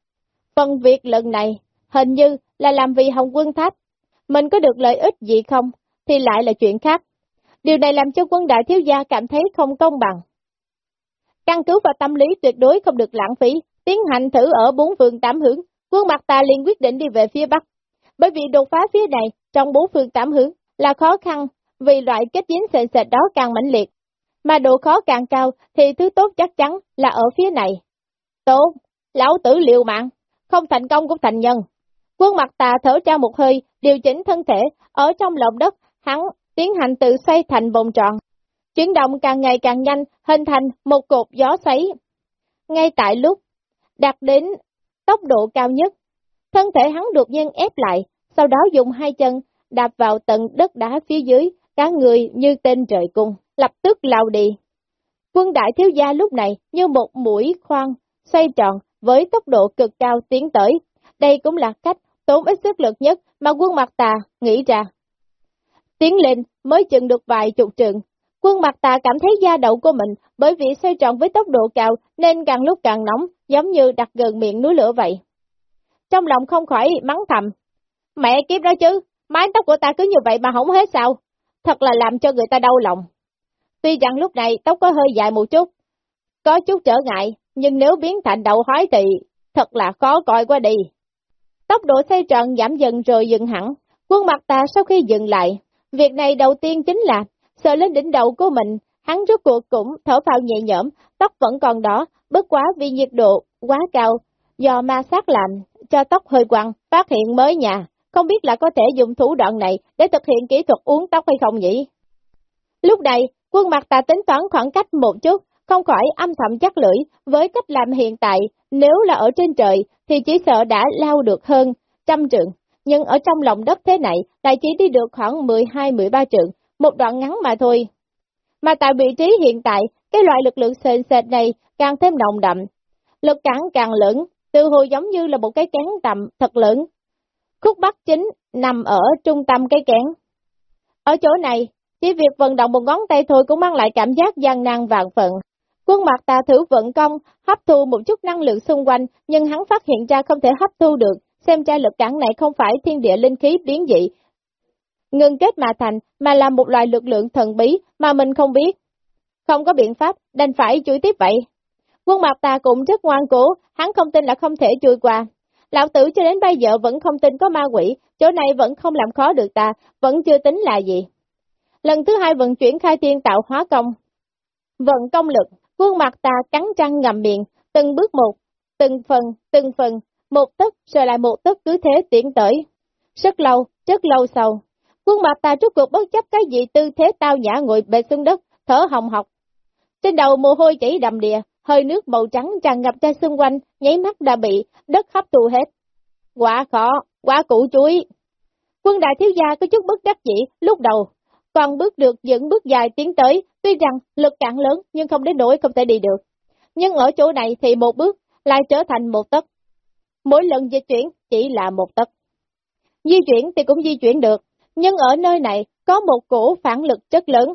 Phần việc lần này, hình như là làm vì Hồng Quân Tháp. Mình có được lợi ích gì không, thì lại là chuyện khác. Điều này làm cho quân đại thiếu gia cảm thấy không công bằng. Căn cứ vào tâm lý tuyệt đối không được lãng phí, tiến hành thử ở bốn phương tám hướng, quân mặt ta liền quyết định đi về phía Bắc. Bởi vì đột phá phía này, trong bốn phương tám hướng, là khó khăn, vì loại kết dính sền sệt đó càng mãnh liệt. Mà độ khó càng cao, thì thứ tốt chắc chắn là ở phía này. Tốt, lão tử liều mạng, không thành công cũng thành nhân. Quân mặt tà thở ra một hơi, điều chỉnh thân thể, ở trong lòng đất, hắn tiến hành tự xoay thành vòng tròn. Chuyển động càng ngày càng nhanh, hình thành một cột gió xoáy. Ngay tại lúc đạt đến tốc độ cao nhất, thân thể hắn đột nhiên ép lại, sau đó dùng hai chân đạp vào tận đất đá phía dưới, cả người như tên trời cung, lập tức lao đi. Quân đại thiếu gia lúc này như một mũi khoan, xoay tròn với tốc độ cực cao tiến tới. Đây cũng là cách tốn ít sức lực nhất mà quân mặt tà nghĩ ra. Tiến lên mới chừng được vài chục trường. Quân mặt tà cảm thấy da đầu của mình bởi vì xoay tròn với tốc độ cao nên càng lúc càng nóng, giống như đặt gần miệng núi lửa vậy. Trong lòng không khỏi mắng thầm. Mẹ kiếp đó chứ, mái tóc của ta cứ như vậy mà không hết sao? Thật là làm cho người ta đau lòng. Tuy rằng lúc này tóc có hơi dài một chút, có chút trở ngại, nhưng nếu biến thành đậu hói thì thật là khó coi quá đi. Tốc độ xoay tròn giảm dần rồi dừng hẳn, quân mặt ta sau khi dừng lại, việc này đầu tiên chính là sợ lên đỉnh đầu của mình, hắn rốt cuộc cũng thở phào nhẹ nhõm, tóc vẫn còn đỏ, bất quá vì nhiệt độ quá cao, do ma sát làm cho tóc hơi quăng, phát hiện mới nhà, không biết là có thể dùng thủ đoạn này để thực hiện kỹ thuật uống tóc hay không nhỉ? Lúc này, quân mặt ta tính toán khoảng cách một chút, không khỏi âm thầm chắc lưỡi, với cách làm hiện tại, nếu là ở trên trời thì chỉ sợ đã lao được hơn trăm trượng, nhưng ở trong lòng đất thế này lại chỉ đi được khoảng 12-13 trượng, một đoạn ngắn mà thôi. Mà tại vị trí hiện tại, cái loại lực lượng sền sệt này càng thêm nồng đậm, lực cản càng lớn, từ hồ giống như là một cái kén tầm thật lớn. Khúc bắc chính nằm ở trung tâm cái kén. Ở chỗ này, chỉ việc vận động một ngón tay thôi cũng mang lại cảm giác gian nan vàng phận. Quân mặt tà thử vận công, hấp thu một chút năng lượng xung quanh, nhưng hắn phát hiện ra không thể hấp thu được, xem ra lực cản này không phải thiên địa linh khí biến dị. Ngưng kết mà thành, mà là một loại lực lượng thần bí mà mình không biết. Không có biện pháp, đành phải chui tiếp vậy. Quân mặt tà cũng rất ngoan cố, hắn không tin là không thể chui qua. Lão tử cho đến bây giờ vẫn không tin có ma quỷ, chỗ này vẫn không làm khó được ta, vẫn chưa tính là gì. Lần thứ hai vận chuyển khai tiên tạo hóa công. Vận công lực, Khuôn mặt ta cắn răng ngầm miệng, từng bước một, từng phần, từng phần, một tấc rồi lại một tấc cứ thế tiến tới. Rất lâu, rất lâu sau, khuôn mặt ta rốt cuộc bất chấp cái gì tư thế tao nhã ngồi bệt xuống đất, thở hồng học. Trên đầu mồ hôi chảy đầm đìa, hơi nước màu trắng tràn ngập ra xung quanh, nháy mắt đã bị đất hấp thụ hết. quả khó, quả củ chuối. Quân đại thiếu gia có chút bất đắc dĩ, lúc đầu, còn bước được những bước dài tiến tới, tuy rằng lực cản lớn nhưng không đến nỗi không thể đi được. Nhưng ở chỗ này thì một bước lại trở thành một tấc. Mỗi lần di chuyển chỉ là một tấc. di chuyển thì cũng di chuyển được, nhưng ở nơi này có một cổ phản lực rất lớn.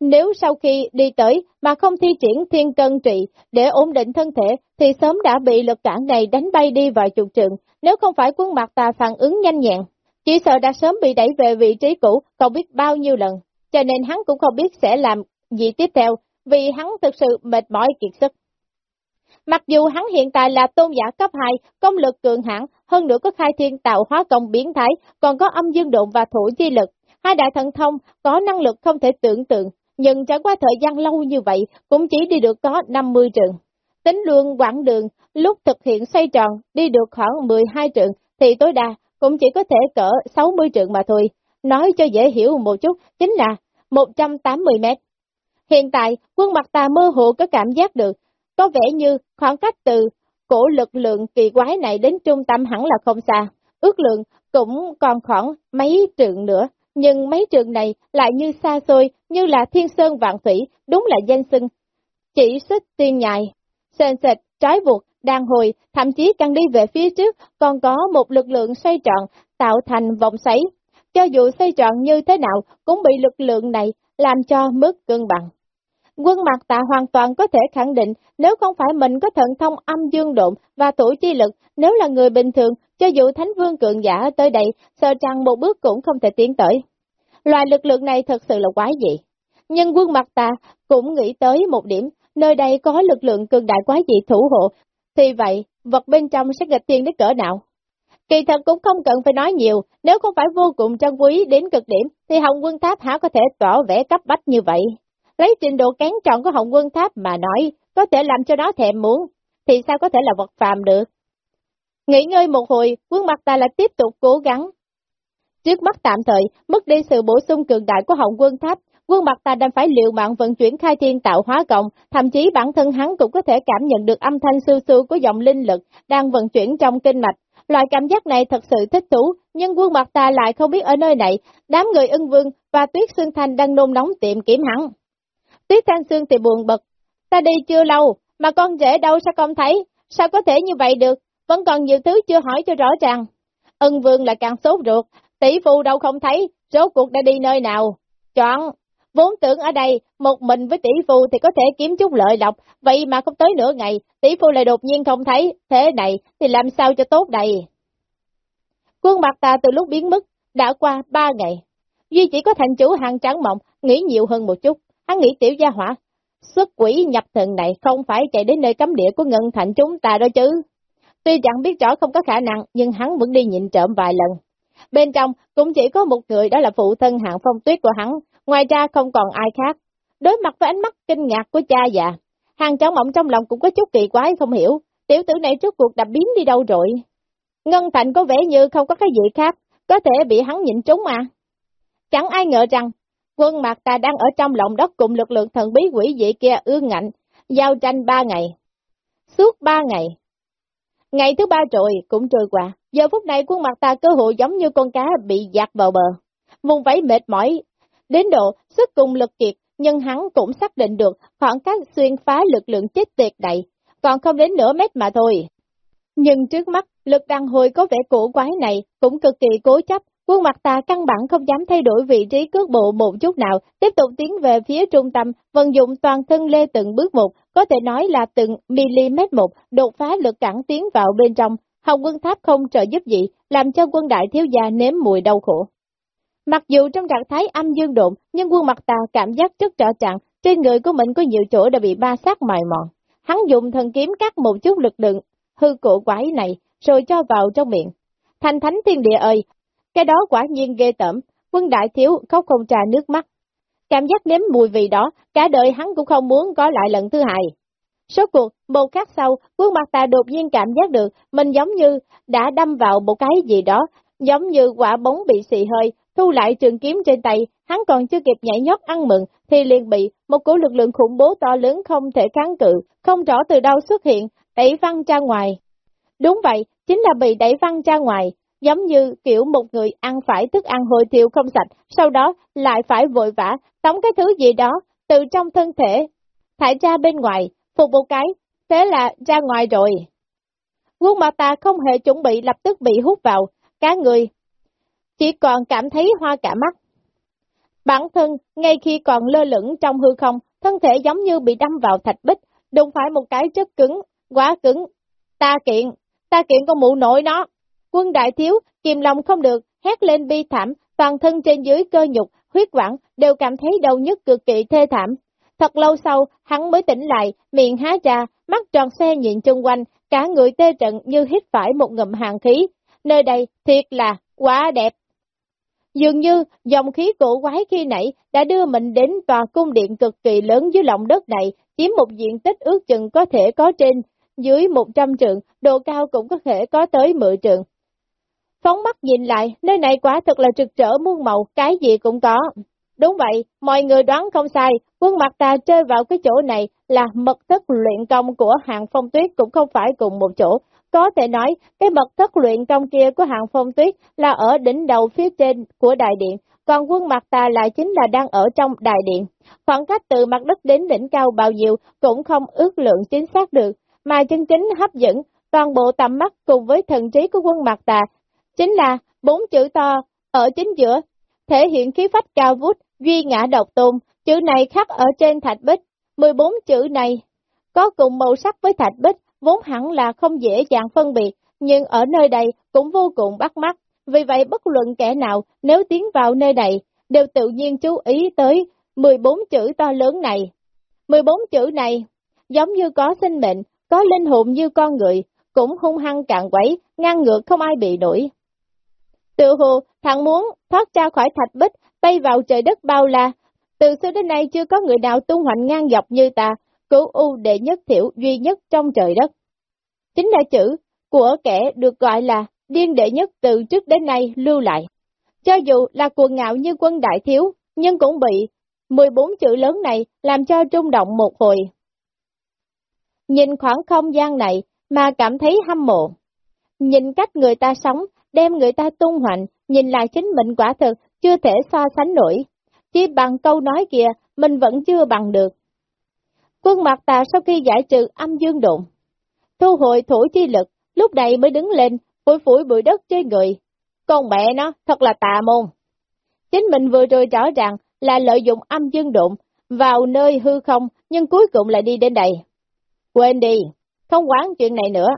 Nếu sau khi đi tới mà không thi triển thiên cân trị để ổn định thân thể thì sớm đã bị lực cản này đánh bay đi vào trục trường, nếu không phải quân mặt ta phản ứng nhanh nhẹn, chỉ sợ đã sớm bị đẩy về vị trí cũ không biết bao nhiêu lần, cho nên hắn cũng không biết sẽ làm gì tiếp theo, vì hắn thực sự mệt mỏi kiệt sức. Mặc dù hắn hiện tại là tôn giả cấp 2, công lực cường hãn, hơn nữa có khai thiên tạo hóa công biến thái, còn có âm dương độn và thủ chi lực. Hai đại thần thông có năng lực không thể tưởng tượng, nhưng trải qua thời gian lâu như vậy cũng chỉ đi được có 50 trường. Tính luôn quãng đường, lúc thực hiện xoay tròn đi được khoảng 12 trường thì tối đa cũng chỉ có thể cỡ 60 trường mà thôi. Nói cho dễ hiểu một chút chính là 180 mét. Hiện tại, quân mặt tà mơ hồ có cảm giác được, có vẻ như khoảng cách từ cổ lực lượng kỳ quái này đến trung tâm hẳn là không xa. Ước lượng cũng còn khoảng mấy trường nữa, nhưng mấy trường này lại như xa xôi, như là thiên sơn vạn thủy, đúng là danh xưng. Chỉ xích tiên nhài, sền sệt, trái buộc, đang hồi, thậm chí càng đi về phía trước, còn có một lực lượng xoay tròn, tạo thành vòng xoáy. Cho dù xoay tròn như thế nào, cũng bị lực lượng này làm cho mất cân bằng. Quân mặt tạ hoàn toàn có thể khẳng định, nếu không phải mình có thận thông âm dương độn và thủ chi lực, nếu là người bình thường, cho dù Thánh Vương cường giả tới đây, sợ rằng một bước cũng không thể tiến tới. Loài lực lượng này thật sự là quái dị. Nhưng quân mặt ta cũng nghĩ tới một điểm, nơi đây có lực lượng cường đại quái dị thủ hộ, thì vậy, vật bên trong sẽ nghịch tiền đến cỡ nào? Kỳ thật cũng không cần phải nói nhiều, nếu không phải vô cùng trân quý đến cực điểm, thì Hồng Quân Tháp hả có thể tỏ vẻ cấp bách như vậy. Lấy trình độ kén chọn của Hồng Quân Tháp mà nói, có thể làm cho nó thèm muốn, thì sao có thể là vật phàm được? Nghỉ ngơi một hồi, quân mặt ta lại tiếp tục cố gắng. Trước mắt tạm thời, mất đi sự bổ sung cường đại của Hồng Quân Tháp, quân mặt ta đang phải liệu mạng vận chuyển khai thiên tạo hóa cộng, thậm chí bản thân hắn cũng có thể cảm nhận được âm thanh sưu sưu của dòng linh lực đang vận chuyển trong kinh mạch. Loại cảm giác này thật sự thích thú, nhưng quân mặt ta lại không biết ở nơi này, đám người ưng vương và tuyết xương thanh đang nôn nóng tìm kiếm hắn. Tuyết Thanh xương thì buồn bực. Ta đi chưa lâu, mà con rể đâu sao không thấy? Sao có thể như vậy được? Vẫn còn nhiều thứ chưa hỏi cho rõ ràng. Ân vương là càng sốt ruột, tỷ phu đâu không thấy, rốt cuộc đã đi nơi nào. Chọn, vốn tưởng ở đây, một mình với tỷ phu thì có thể kiếm chút lợi lộc, vậy mà không tới nửa ngày, tỷ phu lại đột nhiên không thấy, thế này thì làm sao cho tốt đây? Quân mặt ta từ lúc biến mất, đã qua ba ngày. Duy chỉ có thành chủ hàng trắng mộng, nghĩ nhiều hơn một chút. Hắn nghĩ tiểu gia hỏa, xuất quỷ nhập thần này không phải chạy đến nơi cấm địa của Ngân Thành chúng ta đâu chứ. Tuy chẳng biết rõ không có khả năng, nhưng hắn vẫn đi nhịn trộm vài lần. Bên trong cũng chỉ có một người đó là phụ thân hạng phong tuyết của hắn, ngoài ra không còn ai khác. Đối mặt với ánh mắt kinh ngạc của cha già, hàng cháu mộng trong lòng cũng có chút kỳ quái không hiểu, tiểu tử này trước cuộc đập biến đi đâu rồi. Ngân Thành có vẻ như không có cái gì khác, có thể bị hắn nhịn trúng mà Chẳng ai ngờ rằng, Quân mặt ta đang ở trong lòng đất cùng lực lượng thần bí quỷ dị kia ương ngạnh, giao tranh ba ngày. Suốt ba ngày. Ngày thứ ba rồi cũng trôi qua, giờ phút này quân mặt ta cơ hội giống như con cá bị giặt vào bờ. Vùng vẫy mệt mỏi, đến độ sức cùng lực kiệt, nhưng hắn cũng xác định được khoảng cách xuyên phá lực lượng chết tiệt này, còn không đến nửa mét mà thôi. Nhưng trước mắt, lực đàn hồi có vẻ cổ quái này cũng cực kỳ cố chấp, khuôn mặt ta căn bản không dám thay đổi vị trí cước bộ một chút nào, tiếp tục tiến về phía trung tâm, vận dụng toàn thân lê từng bước một, có thể nói là từng mm một, đột phá lực cản tiến vào bên trong. Hồng quân tháp không trợ giúp gì, làm cho quân đại thiếu gia nếm mùi đau khổ. Mặc dù trong trạng thái âm dương độn, nhưng quân mặt tà cảm giác rất rõ ràng, trên người của mình có nhiều chỗ đã bị ba sát mài mòn. Hắn dùng thần kiếm cắt một chút lực lượng, hư cổ quái này, rồi cho vào trong miệng. Thành thánh thiên địa ơi, cái đó quả nhiên ghê tởm, quân đại thiếu khóc không trà nước mắt. Cảm giác nếm mùi vị đó, cả đời hắn cũng không muốn có lại lần thứ hai. Số cuộc, một khắc sau, quân mặt tà đột nhiên cảm giác được mình giống như đã đâm vào một cái gì đó, giống như quả bóng bị xì hơi, thu lại trường kiếm trên tay, hắn còn chưa kịp nhảy nhót ăn mừng, thì liền bị một cổ lực lượng khủng bố to lớn không thể kháng cự, không rõ từ đâu xuất hiện, đẩy văng ra ngoài. Đúng vậy, chính là bị đẩy văng ra ngoài, giống như kiểu một người ăn phải thức ăn hồi thiêu không sạch, sau đó lại phải vội vã tống cái thứ gì đó từ trong thân thể, thải ra bên ngoài, phục một cái, thế là ra ngoài rồi. Quân mặt ta không hề chuẩn bị lập tức bị hút vào, cả người chỉ còn cảm thấy hoa cả mắt. Bản thân, ngay khi còn lơ lửng trong hư không, thân thể giống như bị đâm vào thạch bích, đụng phải một cái chất cứng, quá cứng. Ta kiện, ta kiện con mụ nội nó. Quân đại thiếu, kìm lòng không được, hét lên bi thảm, toàn thân trên dưới cơ nhục, huyết quản, đều cảm thấy đau nhức cực kỳ thê thảm. Thật lâu sau, hắn mới tỉnh lại, miệng há ra, mắt tròn xe nhìn chung quanh, cả người tê trận như hít phải một ngụm hàng khí. Nơi đây thiệt là quá đẹp. Dường như dòng khí cổ quái khi nãy đã đưa mình đến tòa cung điện cực kỳ lớn dưới lòng đất này, chiếm một diện tích ước chừng có thể có trên dưới 100 trượng, độ cao cũng có thể có tới 10 trượng. Phóng mắt nhìn lại, nơi này quả thật là trực trở muôn màu, cái gì cũng có. Đúng vậy, mọi người đoán không sai, quân mặt ta chơi vào cái chỗ này là mật thất luyện công của hàng phong tuyết cũng không phải cùng một chỗ. Có thể nói, cái mật thất luyện trong kia của hàng phong tuyết là ở đỉnh đầu phía trên của đại điện, còn quân mặt ta lại chính là đang ở trong đại điện. Khoảng cách từ mặt đất đến đỉnh cao bao nhiêu cũng không ước lượng chính xác được, mà chân chính hấp dẫn toàn bộ tầm mắt cùng với thần trí của quân mặt tà, chính là bốn chữ to ở chính giữa, thể hiện khí phách cao vút, duy ngã độc tôn, chữ này khắc ở trên thạch bích, 14 chữ này có cùng màu sắc với thạch bích, vốn hẳn là không dễ dàng phân biệt, nhưng ở nơi đây cũng vô cùng bắt mắt, vì vậy bất luận kẻ nào nếu tiến vào nơi này, đều tự nhiên chú ý tới 14 chữ to lớn này. 14 chữ này giống như có sinh mệnh, có linh hồn như con người, cũng hung hăng cạn quấy, ngang ngược không ai bị nổi. Tự hồ, thằng muốn thoát ra khỏi thạch bích, bay vào trời đất bao la. Từ xưa đến nay chưa có người nào tung hoành ngang dọc như ta, cửu u đệ nhất thiểu duy nhất trong trời đất. Chính là chữ của kẻ được gọi là điên đệ nhất từ trước đến nay lưu lại. Cho dù là cuồng ngạo như quân đại thiếu, nhưng cũng bị 14 chữ lớn này làm cho trung động một hồi. Nhìn khoảng không gian này mà cảm thấy hâm mộ. Nhìn cách người ta sống, đem người ta tung hoành, nhìn lại chính mình quả thực chưa thể so sánh nổi. Chỉ bằng câu nói kia, mình vẫn chưa bằng được. Quân mặt tà sau khi giải trừ âm dương đụng, thu hồi thổ chi lực, lúc này mới đứng lên, phủi phủi bụi đất trên người. Con mẹ nó, thật là tà môn. Chính mình vừa rồi rõ ràng là lợi dụng âm dương đụng vào nơi hư không, nhưng cuối cùng lại đi đến đây. Quên đi, không quán chuyện này nữa.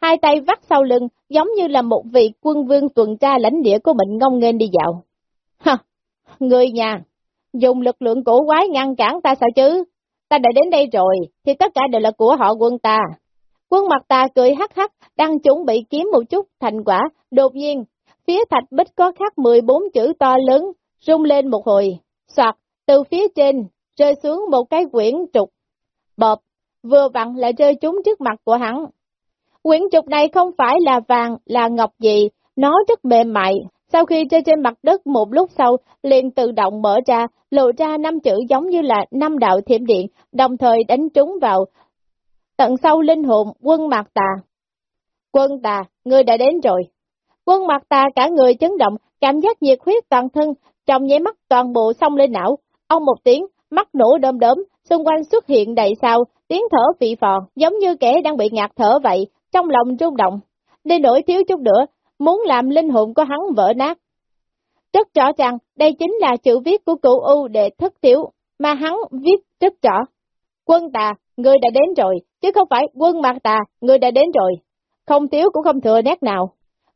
Hai tay vắt sau lưng, giống như là một vị quân vương tuần tra lãnh địa của mình ngông nghênh đi dạo. Hả, người nhà, dùng lực lượng cổ quái ngăn cản ta sao chứ? Ta đã đến đây rồi, thì tất cả đều là của họ quân ta. Quân mặt ta cười hắc hắc, đang chuẩn bị kiếm một chút thành quả, đột nhiên, phía thạch bích có khắc 14 chữ to lớn, rung lên một hồi, soạt, từ phía trên, rơi xuống một cái quyển trục. Bọp, vừa vặn lại rơi trúng trước mặt của hắn. Quyển trục này không phải là vàng, là ngọc gì, nó rất mềm mại. Sau khi chơi trên mặt đất một lúc sau, liền tự động mở ra, lộ ra năm chữ giống như là năm đạo thiểm điện, đồng thời đánh trúng vào tận sâu linh hồn quân mạc tà. Quân tà, ngươi đã đến rồi. Quân mặt tà cả người chấn động, cảm giác nhiệt huyết toàn thân, trong nháy mắt toàn bộ xông lên não. Ông một tiếng, mắt nổ đơm đớm, xung quanh xuất hiện đầy sao, tiếng thở vị phò, giống như kẻ đang bị ngạt thở vậy, trong lòng rung động. Nên nổi thiếu chút nữa, muốn làm linh hồn của hắn vỡ nát. Rất rõ ràng, đây chính là chữ viết của cụ U để thất tiểu, mà hắn viết rất rõ. Quân tà, người đã đến rồi, chứ không phải quân mặt tà, người đã đến rồi. Không thiếu cũng không thừa nét nào.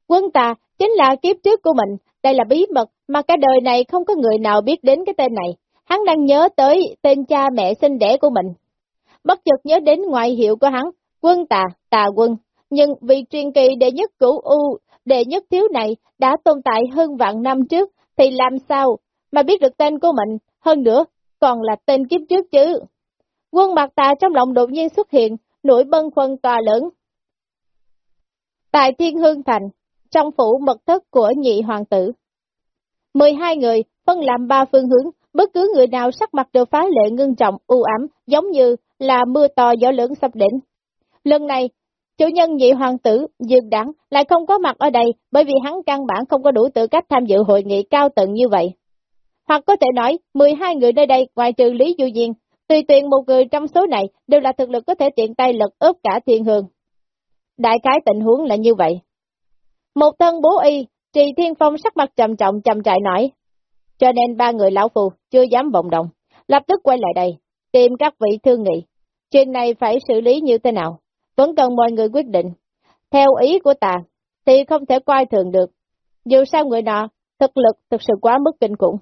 Quân tà chính là kiếp trước của mình, đây là bí mật mà cả đời này không có người nào biết đến cái tên này. Hắn đang nhớ tới tên cha mẹ sinh đẻ của mình. Bất chợt nhớ đến ngoại hiệu của hắn, quân tà, tà quân. Nhưng vì truyền kỳ đệ nhất cửu U, đệ nhất thiếu này đã tồn tại hơn vạn năm trước, thì làm sao mà biết được tên của mình, hơn nữa còn là tên kiếp trước chứ. Quân mặt tà trong lòng đột nhiên xuất hiện, nổi bân khuân tòa lớn. Tại Thiên Hương Thành, trong phủ mật thất của nhị hoàng tử. 12 người phân làm ba phương hướng, bất cứ người nào sắc mặt đều phá lệ ngưng trọng, u ám, giống như là mưa to gió lớn sắp đến. Lần này, chủ nhân nhị hoàng tử Dương Đẳng lại không có mặt ở đây bởi vì hắn căn bản không có đủ tư cách tham dự hội nghị cao tầng như vậy. Hoặc có thể nói, 12 người nơi đây ngoài trừ Lý Du Diên, tùy tiện một người trong số này đều là thực lực có thể tiện tay lật ướp cả thiên hương. Đại khái tình huống là như vậy. Một thân bố y, Trì Thiên Phong sắc mặt trầm trọng trầm trại nói, cho nên ba người lão phù chưa dám vọng động, lập tức quay lại đây, tìm các vị thương nghị. Chuyện này phải xử lý như thế nào? Vẫn cần mọi người quyết định. Theo ý của ta, thì không thể coi thường được. Dù sao người nọ, thực lực thực sự quá mức kinh khủng.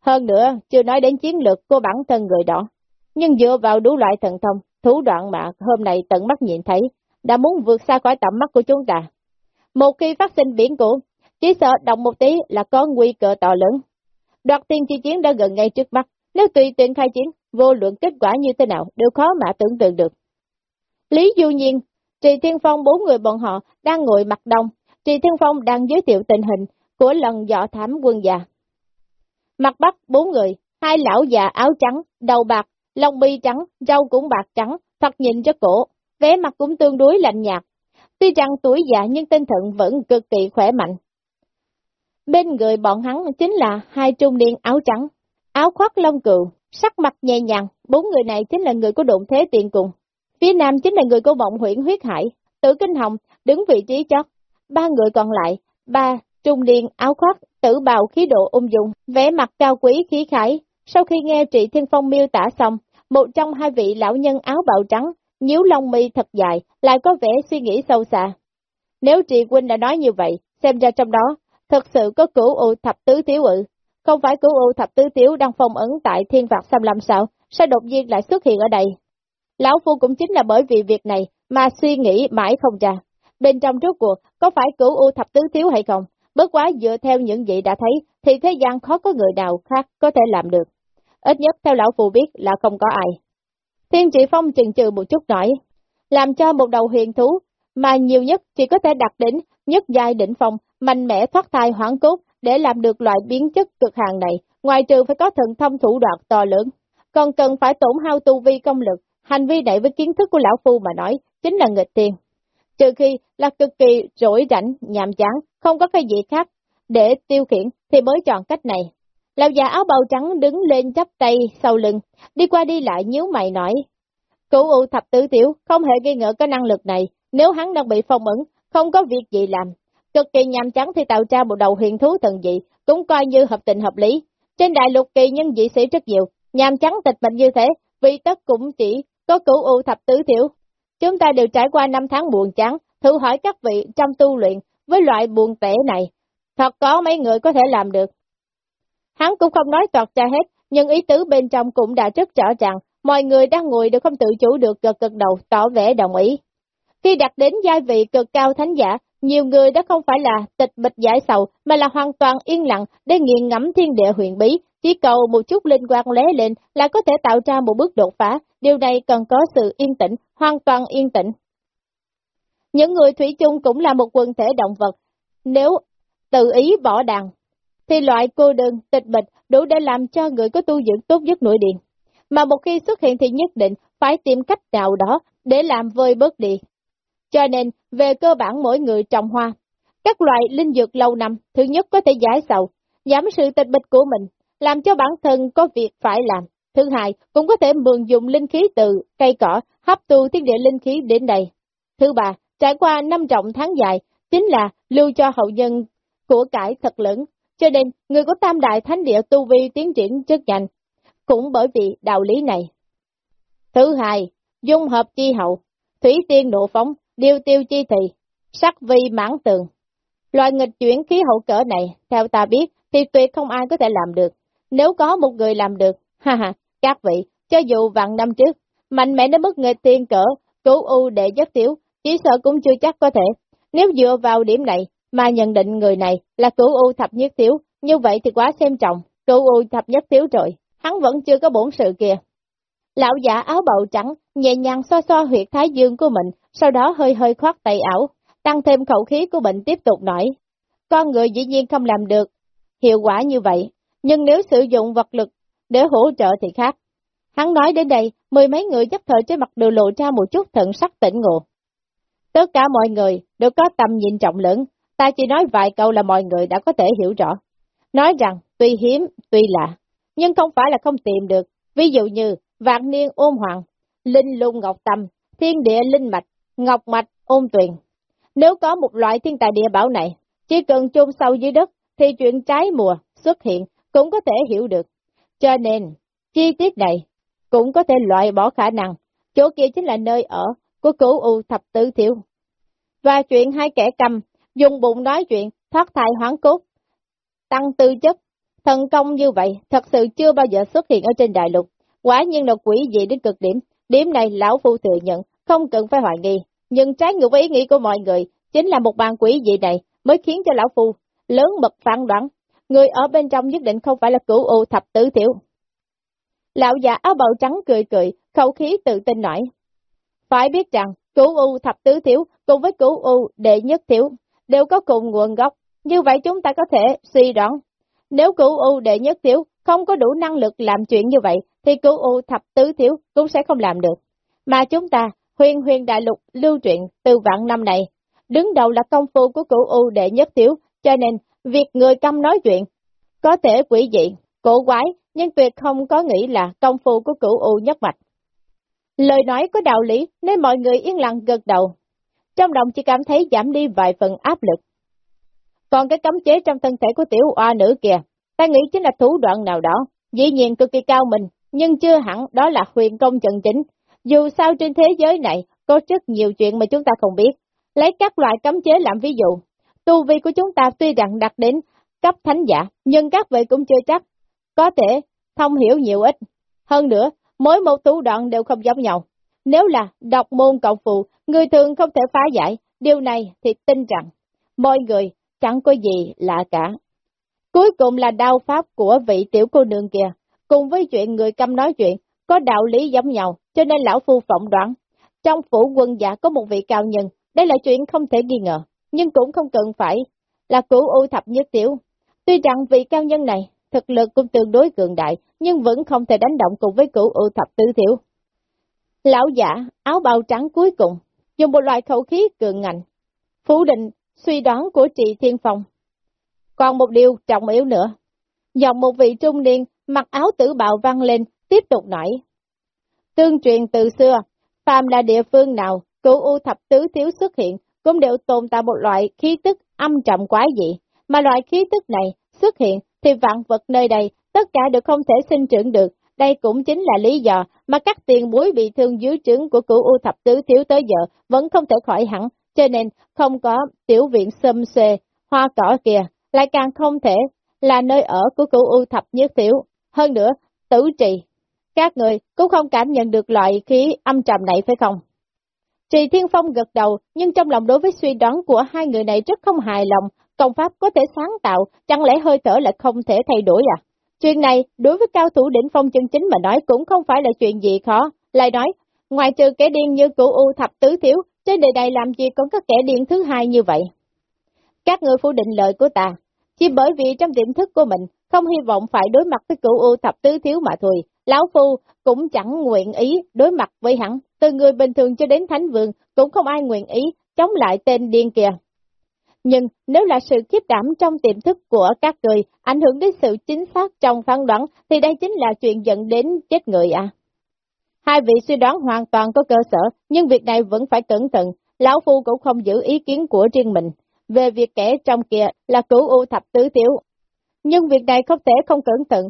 Hơn nữa, chưa nói đến chiến lược của bản thân người đó. Nhưng dựa vào đủ loại thần thông, thủ đoạn mà hôm nay tận mắt nhìn thấy, đã muốn vượt xa khỏi tầm mắt của chúng ta. Một khi phát sinh biến cố, chỉ sợ động một tí là có nguy cơ to lớn. Đoạt tiên chi chiến đã gần ngay trước mắt, nếu tùy tiện khai chiến, vô luận kết quả như thế nào đều khó mà tưởng tượng được. Lý Du Nhiên, Trì Thiên Phong bốn người bọn họ đang ngồi mặt đông, Trì Thiên Phong đang giới thiệu tình hình của lần dọ thám quân già. Mặt bắc bốn người, hai lão già áo trắng, đầu bạc, lông bi trắng, râu cũng bạc trắng, thật nhìn cho cổ, vẻ mặt cũng tương đối lạnh nhạt. Tuy rằng tuổi già nhưng tinh thần vẫn cực kỳ khỏe mạnh. Bên người bọn hắn chính là hai trung niên áo trắng, áo khoác lông cừu, sắc mặt nhẹ nhàng, bốn người này chính là người của độn thế tiền cùng. Phía nam chính là người của vọng huyện huyết hải, tử kinh hồng, đứng vị trí chót. Ba người còn lại, ba trung niên áo khoác, tử bào khí độ ung dung, vẻ mặt cao quý khí khải. Sau khi nghe trị thiên phong miêu tả xong, một trong hai vị lão nhân áo bào trắng, nhíu lông mi thật dài, lại có vẻ suy nghĩ sâu xa. Nếu trị huynh đã nói như vậy, xem ra trong đó, thật sự có cửu u thập tứ thiếu ự. Không phải cửu u thập tứ tiểu đang phong ấn tại thiên vạc xâm lâm sao, sao đột nhiên lại xuất hiện ở đây? Lão Phu cũng chính là bởi vì việc này mà suy nghĩ mãi không ra. Bên trong rốt cuộc, có phải cửu u thập tứ thiếu hay không? Bất quá dựa theo những gì đã thấy, thì thế gian khó có người nào khác có thể làm được. Ít nhất theo Lão Phu biết là không có ai. Thiên trị phong chừng trừ một chút nói, làm cho một đầu huyền thú, mà nhiều nhất chỉ có thể đặt đến nhất giai đỉnh phong, mạnh mẽ thoát thai hoảng cốt để làm được loại biến chất cực hàng này, ngoài trừ phải có thần thông thủ đoạn to lớn, còn cần phải tổn hao tu vi công lực, hành vi này với kiến thức của lão phu mà nói, chính là nghịch tiền. Trừ khi là cực kỳ rỗi rảnh, nhàm chán, không có cái gì khác để tiêu khiển thì mới chọn cách này. Lão già áo bào trắng đứng lên chắp tay sau lưng, đi qua đi lại nhíu mày nói. Cửu u thập tứ tiểu không hề nghi ngờ cái năng lực này, nếu hắn đang bị phong ấn, không có việc gì làm. Cực kỳ nhàm chán thì tạo ra một đầu huyền thú thần dị, cũng coi như hợp tình hợp lý. Trên đại lục kỳ nhân dị sĩ rất nhiều, nhàm chán tịch mệnh như thế, vì tất cũng chỉ có cửu u thập tứ thiểu. Chúng ta đều trải qua năm tháng buồn chán, thử hỏi các vị trong tu luyện với loại buồn tẻ này, thật có mấy người có thể làm được. Hắn cũng không nói toạt ra hết, nhưng ý tứ bên trong cũng đã rất rõ ràng, mọi người đang ngồi đều không tự chủ được gật gật đầu, tỏ vẻ đồng ý. Khi đặt đến giai vị cực cao thánh giả, nhiều người đã không phải là tịch bịch giải sầu, mà là hoàn toàn yên lặng để nghiền ngẫm thiên địa huyền bí, chỉ cầu một chút linh quan lé lên là có thể tạo ra một bước đột phá, điều này cần có sự yên tĩnh, hoàn toàn yên tĩnh. Những người thủy chung cũng là một quần thể động vật, nếu tự ý bỏ đàn, thì loại cô đơn, tịch bịch đủ để làm cho người có tu dưỡng tốt nhất nội điện. Mà một khi xuất hiện thì nhất định phải tìm cách nào đó để làm vơi bớt đi. Cho nên, về cơ bản mỗi người trồng hoa, các loại linh dược lâu năm, thứ nhất có thể giải sầu, giảm sự tịch bịch của mình, làm cho bản thân có việc phải làm. Thứ hai, cũng có thể mượn dùng linh khí từ cây cỏ, hấp thu thiên địa linh khí đến đây. Thứ ba, trải qua năm trọng tháng dài, chính là lưu cho hậu nhân của cải thật lớn, cho nên người có tam đại thánh địa tu vi tiến triển rất nhanh, cũng bởi vì đạo lý này. Thứ hai, dung hợp chi hậu, thủy tiên độ phóng, điều tiêu chi thị, sắc vi mãn tường. Loại nghịch chuyển khí hậu cỡ này, theo ta biết, thì tuyệt không ai có thể làm được. Nếu có một người làm được, ha ha, các vị, cho dù vạn năm trước, mạnh mẽ đến mức người tiên cỡ, cứu u để giấc tiểu, chỉ sợ cũng chưa chắc có thể. Nếu dựa vào điểm này, mà nhận định người này là cứu u thập nhất tiểu, như vậy thì quá xem trọng, cứu u thập nhất tiểu rồi, hắn vẫn chưa có bổn sự kìa. Lão giả áo bầu trắng, nhẹ nhàng xoa xoa huyệt thái dương của mình, sau đó hơi hơi khoát tay ảo, tăng thêm khẩu khí của mình tiếp tục nói. Con người dĩ nhiên không làm được hiệu quả như vậy, nhưng nếu sử dụng vật lực để hỗ trợ thì khác. Hắn nói đến đây, mười mấy người chấp thời trên mặt đều lộ ra một chút thận sắc tỉnh ngộ. Tất cả mọi người đều có tầm nhìn trọng lớn, ta chỉ nói vài câu là mọi người đã có thể hiểu rõ. Nói rằng, tuy hiếm, tuy lạ, nhưng không phải là không tìm được. Ví dụ như, vạn niên ôm hoàng, linh lung ngọc tâm, thiên địa linh mạch, ngọc mạch ôm tuyền. Nếu có một loại thiên tài địa bảo này, chỉ cần chôn sâu dưới đất thì chuyện trái mùa xuất hiện cũng có thể hiểu được. Cho nên, chi tiết này cũng có thể loại bỏ khả năng, chỗ kia chính là nơi ở của cửu U thập tứ thiếu. Và chuyện hai kẻ cầm, dùng bụng nói chuyện, thoát thai hoán cốt, tăng tư chất, thần công như vậy thật sự chưa bao giờ xuất hiện ở trên đại lục, quả nhiên là quỷ dị đến cực điểm, điểm này lão phu thừa nhận, không cần phải hoài nghi, nhưng trái ngược với ý nghĩ của mọi người, chính là một bàn quỷ dị này mới khiến cho lão phu lớn mật phán đoán, người ở bên trong nhất định không phải là cửu u thập tứ thiếu. Lão già áo bào trắng cười cười, khẩu khí tự tin nói. Phải biết rằng, cửu u thập tứ thiếu cùng với cửu u đệ nhất thiếu đều có cùng nguồn gốc, như vậy chúng ta có thể suy đoán. Nếu cửu u đệ nhất thiếu không có đủ năng lực làm chuyện như vậy, thì cửu u thập tứ thiếu cũng sẽ không làm được. Mà chúng ta, huyền huyền đại lục lưu truyện từ vạn năm này, đứng đầu là công phu của cửu u đệ nhất thiếu, cho nên việc người câm nói chuyện có thể quỷ dị, cổ quái, nhưng tuyệt không có nghĩ là công phu của cửu u nhất mạch. Lời nói có đạo lý nên mọi người yên lặng gật đầu. Trong lòng chỉ cảm thấy giảm đi vài phần áp lực. Còn cái cấm chế trong thân thể của tiểu oa nữ kìa, ta nghĩ chính là thủ đoạn nào đó, dĩ nhiên cực kỳ cao mình, nhưng chưa hẳn đó là huyền công chân chính. Dù sao trên thế giới này có rất nhiều chuyện mà chúng ta không biết. Lấy các loại cấm chế làm ví dụ, tu vi của chúng ta tuy rằng đặt đến cấp thánh giả, nhưng các vị cũng chưa chắc, có thể thông hiểu nhiều ít. Hơn nữa, mỗi một thủ đoạn đều không giống nhau. Nếu là đọc môn cộng phụ, người thường không thể phá giải, điều này thì tin rằng, mọi người chẳng có gì lạ cả. Cuối cùng là đao pháp của vị tiểu cô nương kia, cùng với chuyện người câm nói chuyện, có đạo lý giống nhau, cho nên lão phu phỏng đoán. Trong phủ quân giả có một vị cao nhân, đây là chuyện không thể nghi ngờ, nhưng cũng không cần phải là cửu u thập nhất tiểu. Tuy rằng vị cao nhân này, thực lực cũng tương đối cường đại, nhưng vẫn không thể đánh động cùng với cửu u thập tứ tiểu. Lão giả, áo bào trắng cuối cùng, dùng một loại khẩu khí cường ngạnh, phủ định suy đoán của trị thiên phong. Còn một điều trọng yếu nữa, dòng một vị trung niên mặc áo tử bào văng lên, tiếp tục nói. Tương truyền từ xưa, phàm là địa phương nào, cửu u thập tứ thiếu xuất hiện, cũng đều tồn tại một loại khí tức âm trầm quái dị, mà loại khí tức này xuất hiện thì vạn vật nơi đây tất cả đều không thể sinh trưởng được. Đây cũng chính là lý do mà các tiền bối bị thương dưới trứng của cửu u thập tứ thiếu tới giờ vẫn không thể khỏi hẳn, cho nên không có tiểu viện xâm xê, hoa cỏ kìa, lại càng không thể là nơi ở của cửu u thập nhất thiếu. Hơn nữa, tử trì, các người cũng không cảm nhận được loại khí âm trầm này phải không? Trì Thiên Phong gật đầu, nhưng trong lòng đối với suy đoán của hai người này rất không hài lòng, công pháp có thể sáng tạo, chẳng lẽ hơi thở là không thể thay đổi à? Chuyện này, đối với cao thủ đỉnh phong chân chính mà nói cũng không phải là chuyện gì khó. Lại nói, ngoài trừ kẻ điên như cửu U thập tứ thiếu, trên đời này làm gì còn có kẻ điên thứ hai như vậy? Các người phủ định lời của ta, chỉ bởi vì trong tiềm thức của mình, không hy vọng phải đối mặt với cửu U thập tứ thiếu mà thôi. Lão Phu cũng chẳng nguyện ý đối mặt với hắn, từ người bình thường cho đến thánh vương, cũng không ai nguyện ý chống lại tên điên kìa. Nhưng nếu là sự khiếp đảm trong tiềm thức của các người ảnh hưởng đến sự chính xác trong phán đoán, thì đây chính là chuyện dẫn đến chết người à. Hai vị suy đoán hoàn toàn có cơ sở, nhưng việc này vẫn phải cẩn thận. Lão Phu cũng không giữ ý kiến của riêng mình về việc kẻ trong kia là cửu u thập tứ tiểu. Nhưng việc này không thể không cẩn thận.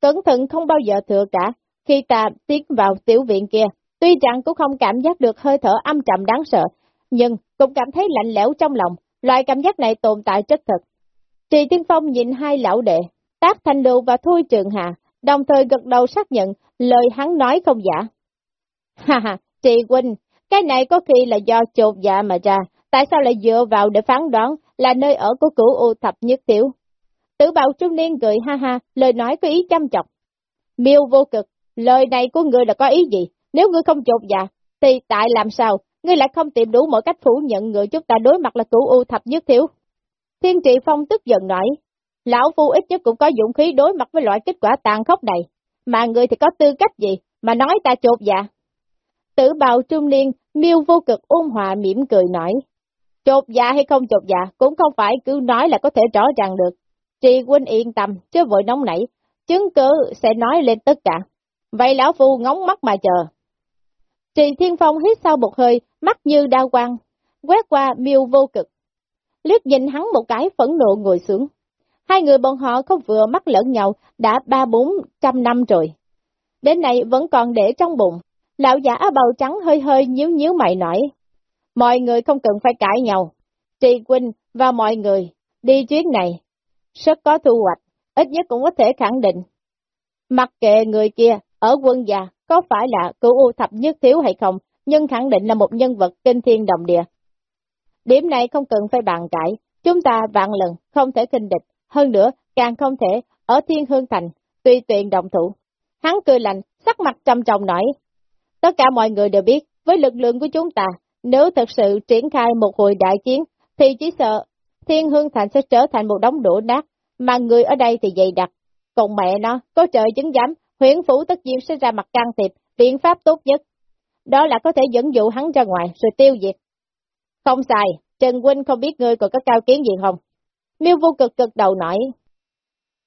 Cẩn thận không bao giờ thừa cả. Khi ta tiến vào tiểu viện kia, tuy rằng cũng không cảm giác được hơi thở âm trầm đáng sợ, nhưng cũng cảm thấy lạnh lẽo trong lòng. Loại cảm giác này tồn tại rất thật. Trì Tiên Phong nhìn hai lão đệ, Tác Thanh Lưu và Thôi Trường Hà, đồng thời gật đầu xác nhận lời hắn nói không giả. Ha ha, Trì Huynh, cái này có khi là do chột dạ mà ra, tại sao lại dựa vào để phán đoán là nơi ở của cửu U thập nhất tiểu? Tử bào trung niên cười ha ha, lời nói có ý chăm chọc. Miêu vô cực, lời này của người là có ý gì? Nếu ngươi không chột dạ, thì tại làm sao? Ngươi lại không tìm đủ mọi cách phủ nhận người chúng ta đối mặt là cửu U thập nhất thiếu. Thiên trị phong tức giận nói, lão phu ít nhất cũng có dụng khí đối mặt với loại kết quả tàn khốc này, mà người thì có tư cách gì mà nói ta chột dạ? Tử bào trung niên, miêu vô cực ôn hòa mỉm cười nói. Chột dạ hay không chột dạ cũng không phải cứ nói là có thể rõ ràng được. Trì huynh yên tâm, chứ vội nóng nảy, chứng cứ sẽ nói lên tất cả. Vậy lão phu ngóng mắt mà chờ. Trì Thiên Phong hít sau một hơi, mắt như đao quang, quét qua miêu vô cực. liếc nhìn hắn một cái phẫn nộ ngồi xuống. Hai người bọn họ không vừa mắt lẫn nhau đã ba bốn trăm năm rồi. Đến nay vẫn còn để trong bụng. Lão giả bầu trắng hơi hơi nhíu nhíu mày nói. Mọi người không cần phải cãi nhau. Trì Quynh và mọi người đi chuyến này. Rất có thu hoạch, ít nhất cũng có thể khẳng định. Mặc kệ người kia ở quân già có phải là cửu u thập nhất thiếu hay không, nhưng khẳng định là một nhân vật kinh thiên động địa. Điểm này không cần phải bàn cãi, chúng ta vạn lần không thể kinh địch, hơn nữa càng không thể ở Thiên Hương Thành, tùy tiện động thủ. Hắn cười lạnh, sắc mặt trầm trọng nói, tất cả mọi người đều biết, với lực lượng của chúng ta, nếu thật sự triển khai một hồi đại chiến, thì chỉ sợ Thiên Hương Thành sẽ trở thành một đống đổ nát, mà người ở đây thì dày đặc. Còn mẹ nó, có trời chứng giám, huyện phủ tất nhiên sẽ ra mặt can thiệp, biện pháp tốt nhất. Đó là có thể dẫn dụ hắn ra ngoài, rồi tiêu diệt. Không xài, Trần Huynh không biết ngươi còn có cao kiến gì không? Miêu vô cực cực đầu nổi.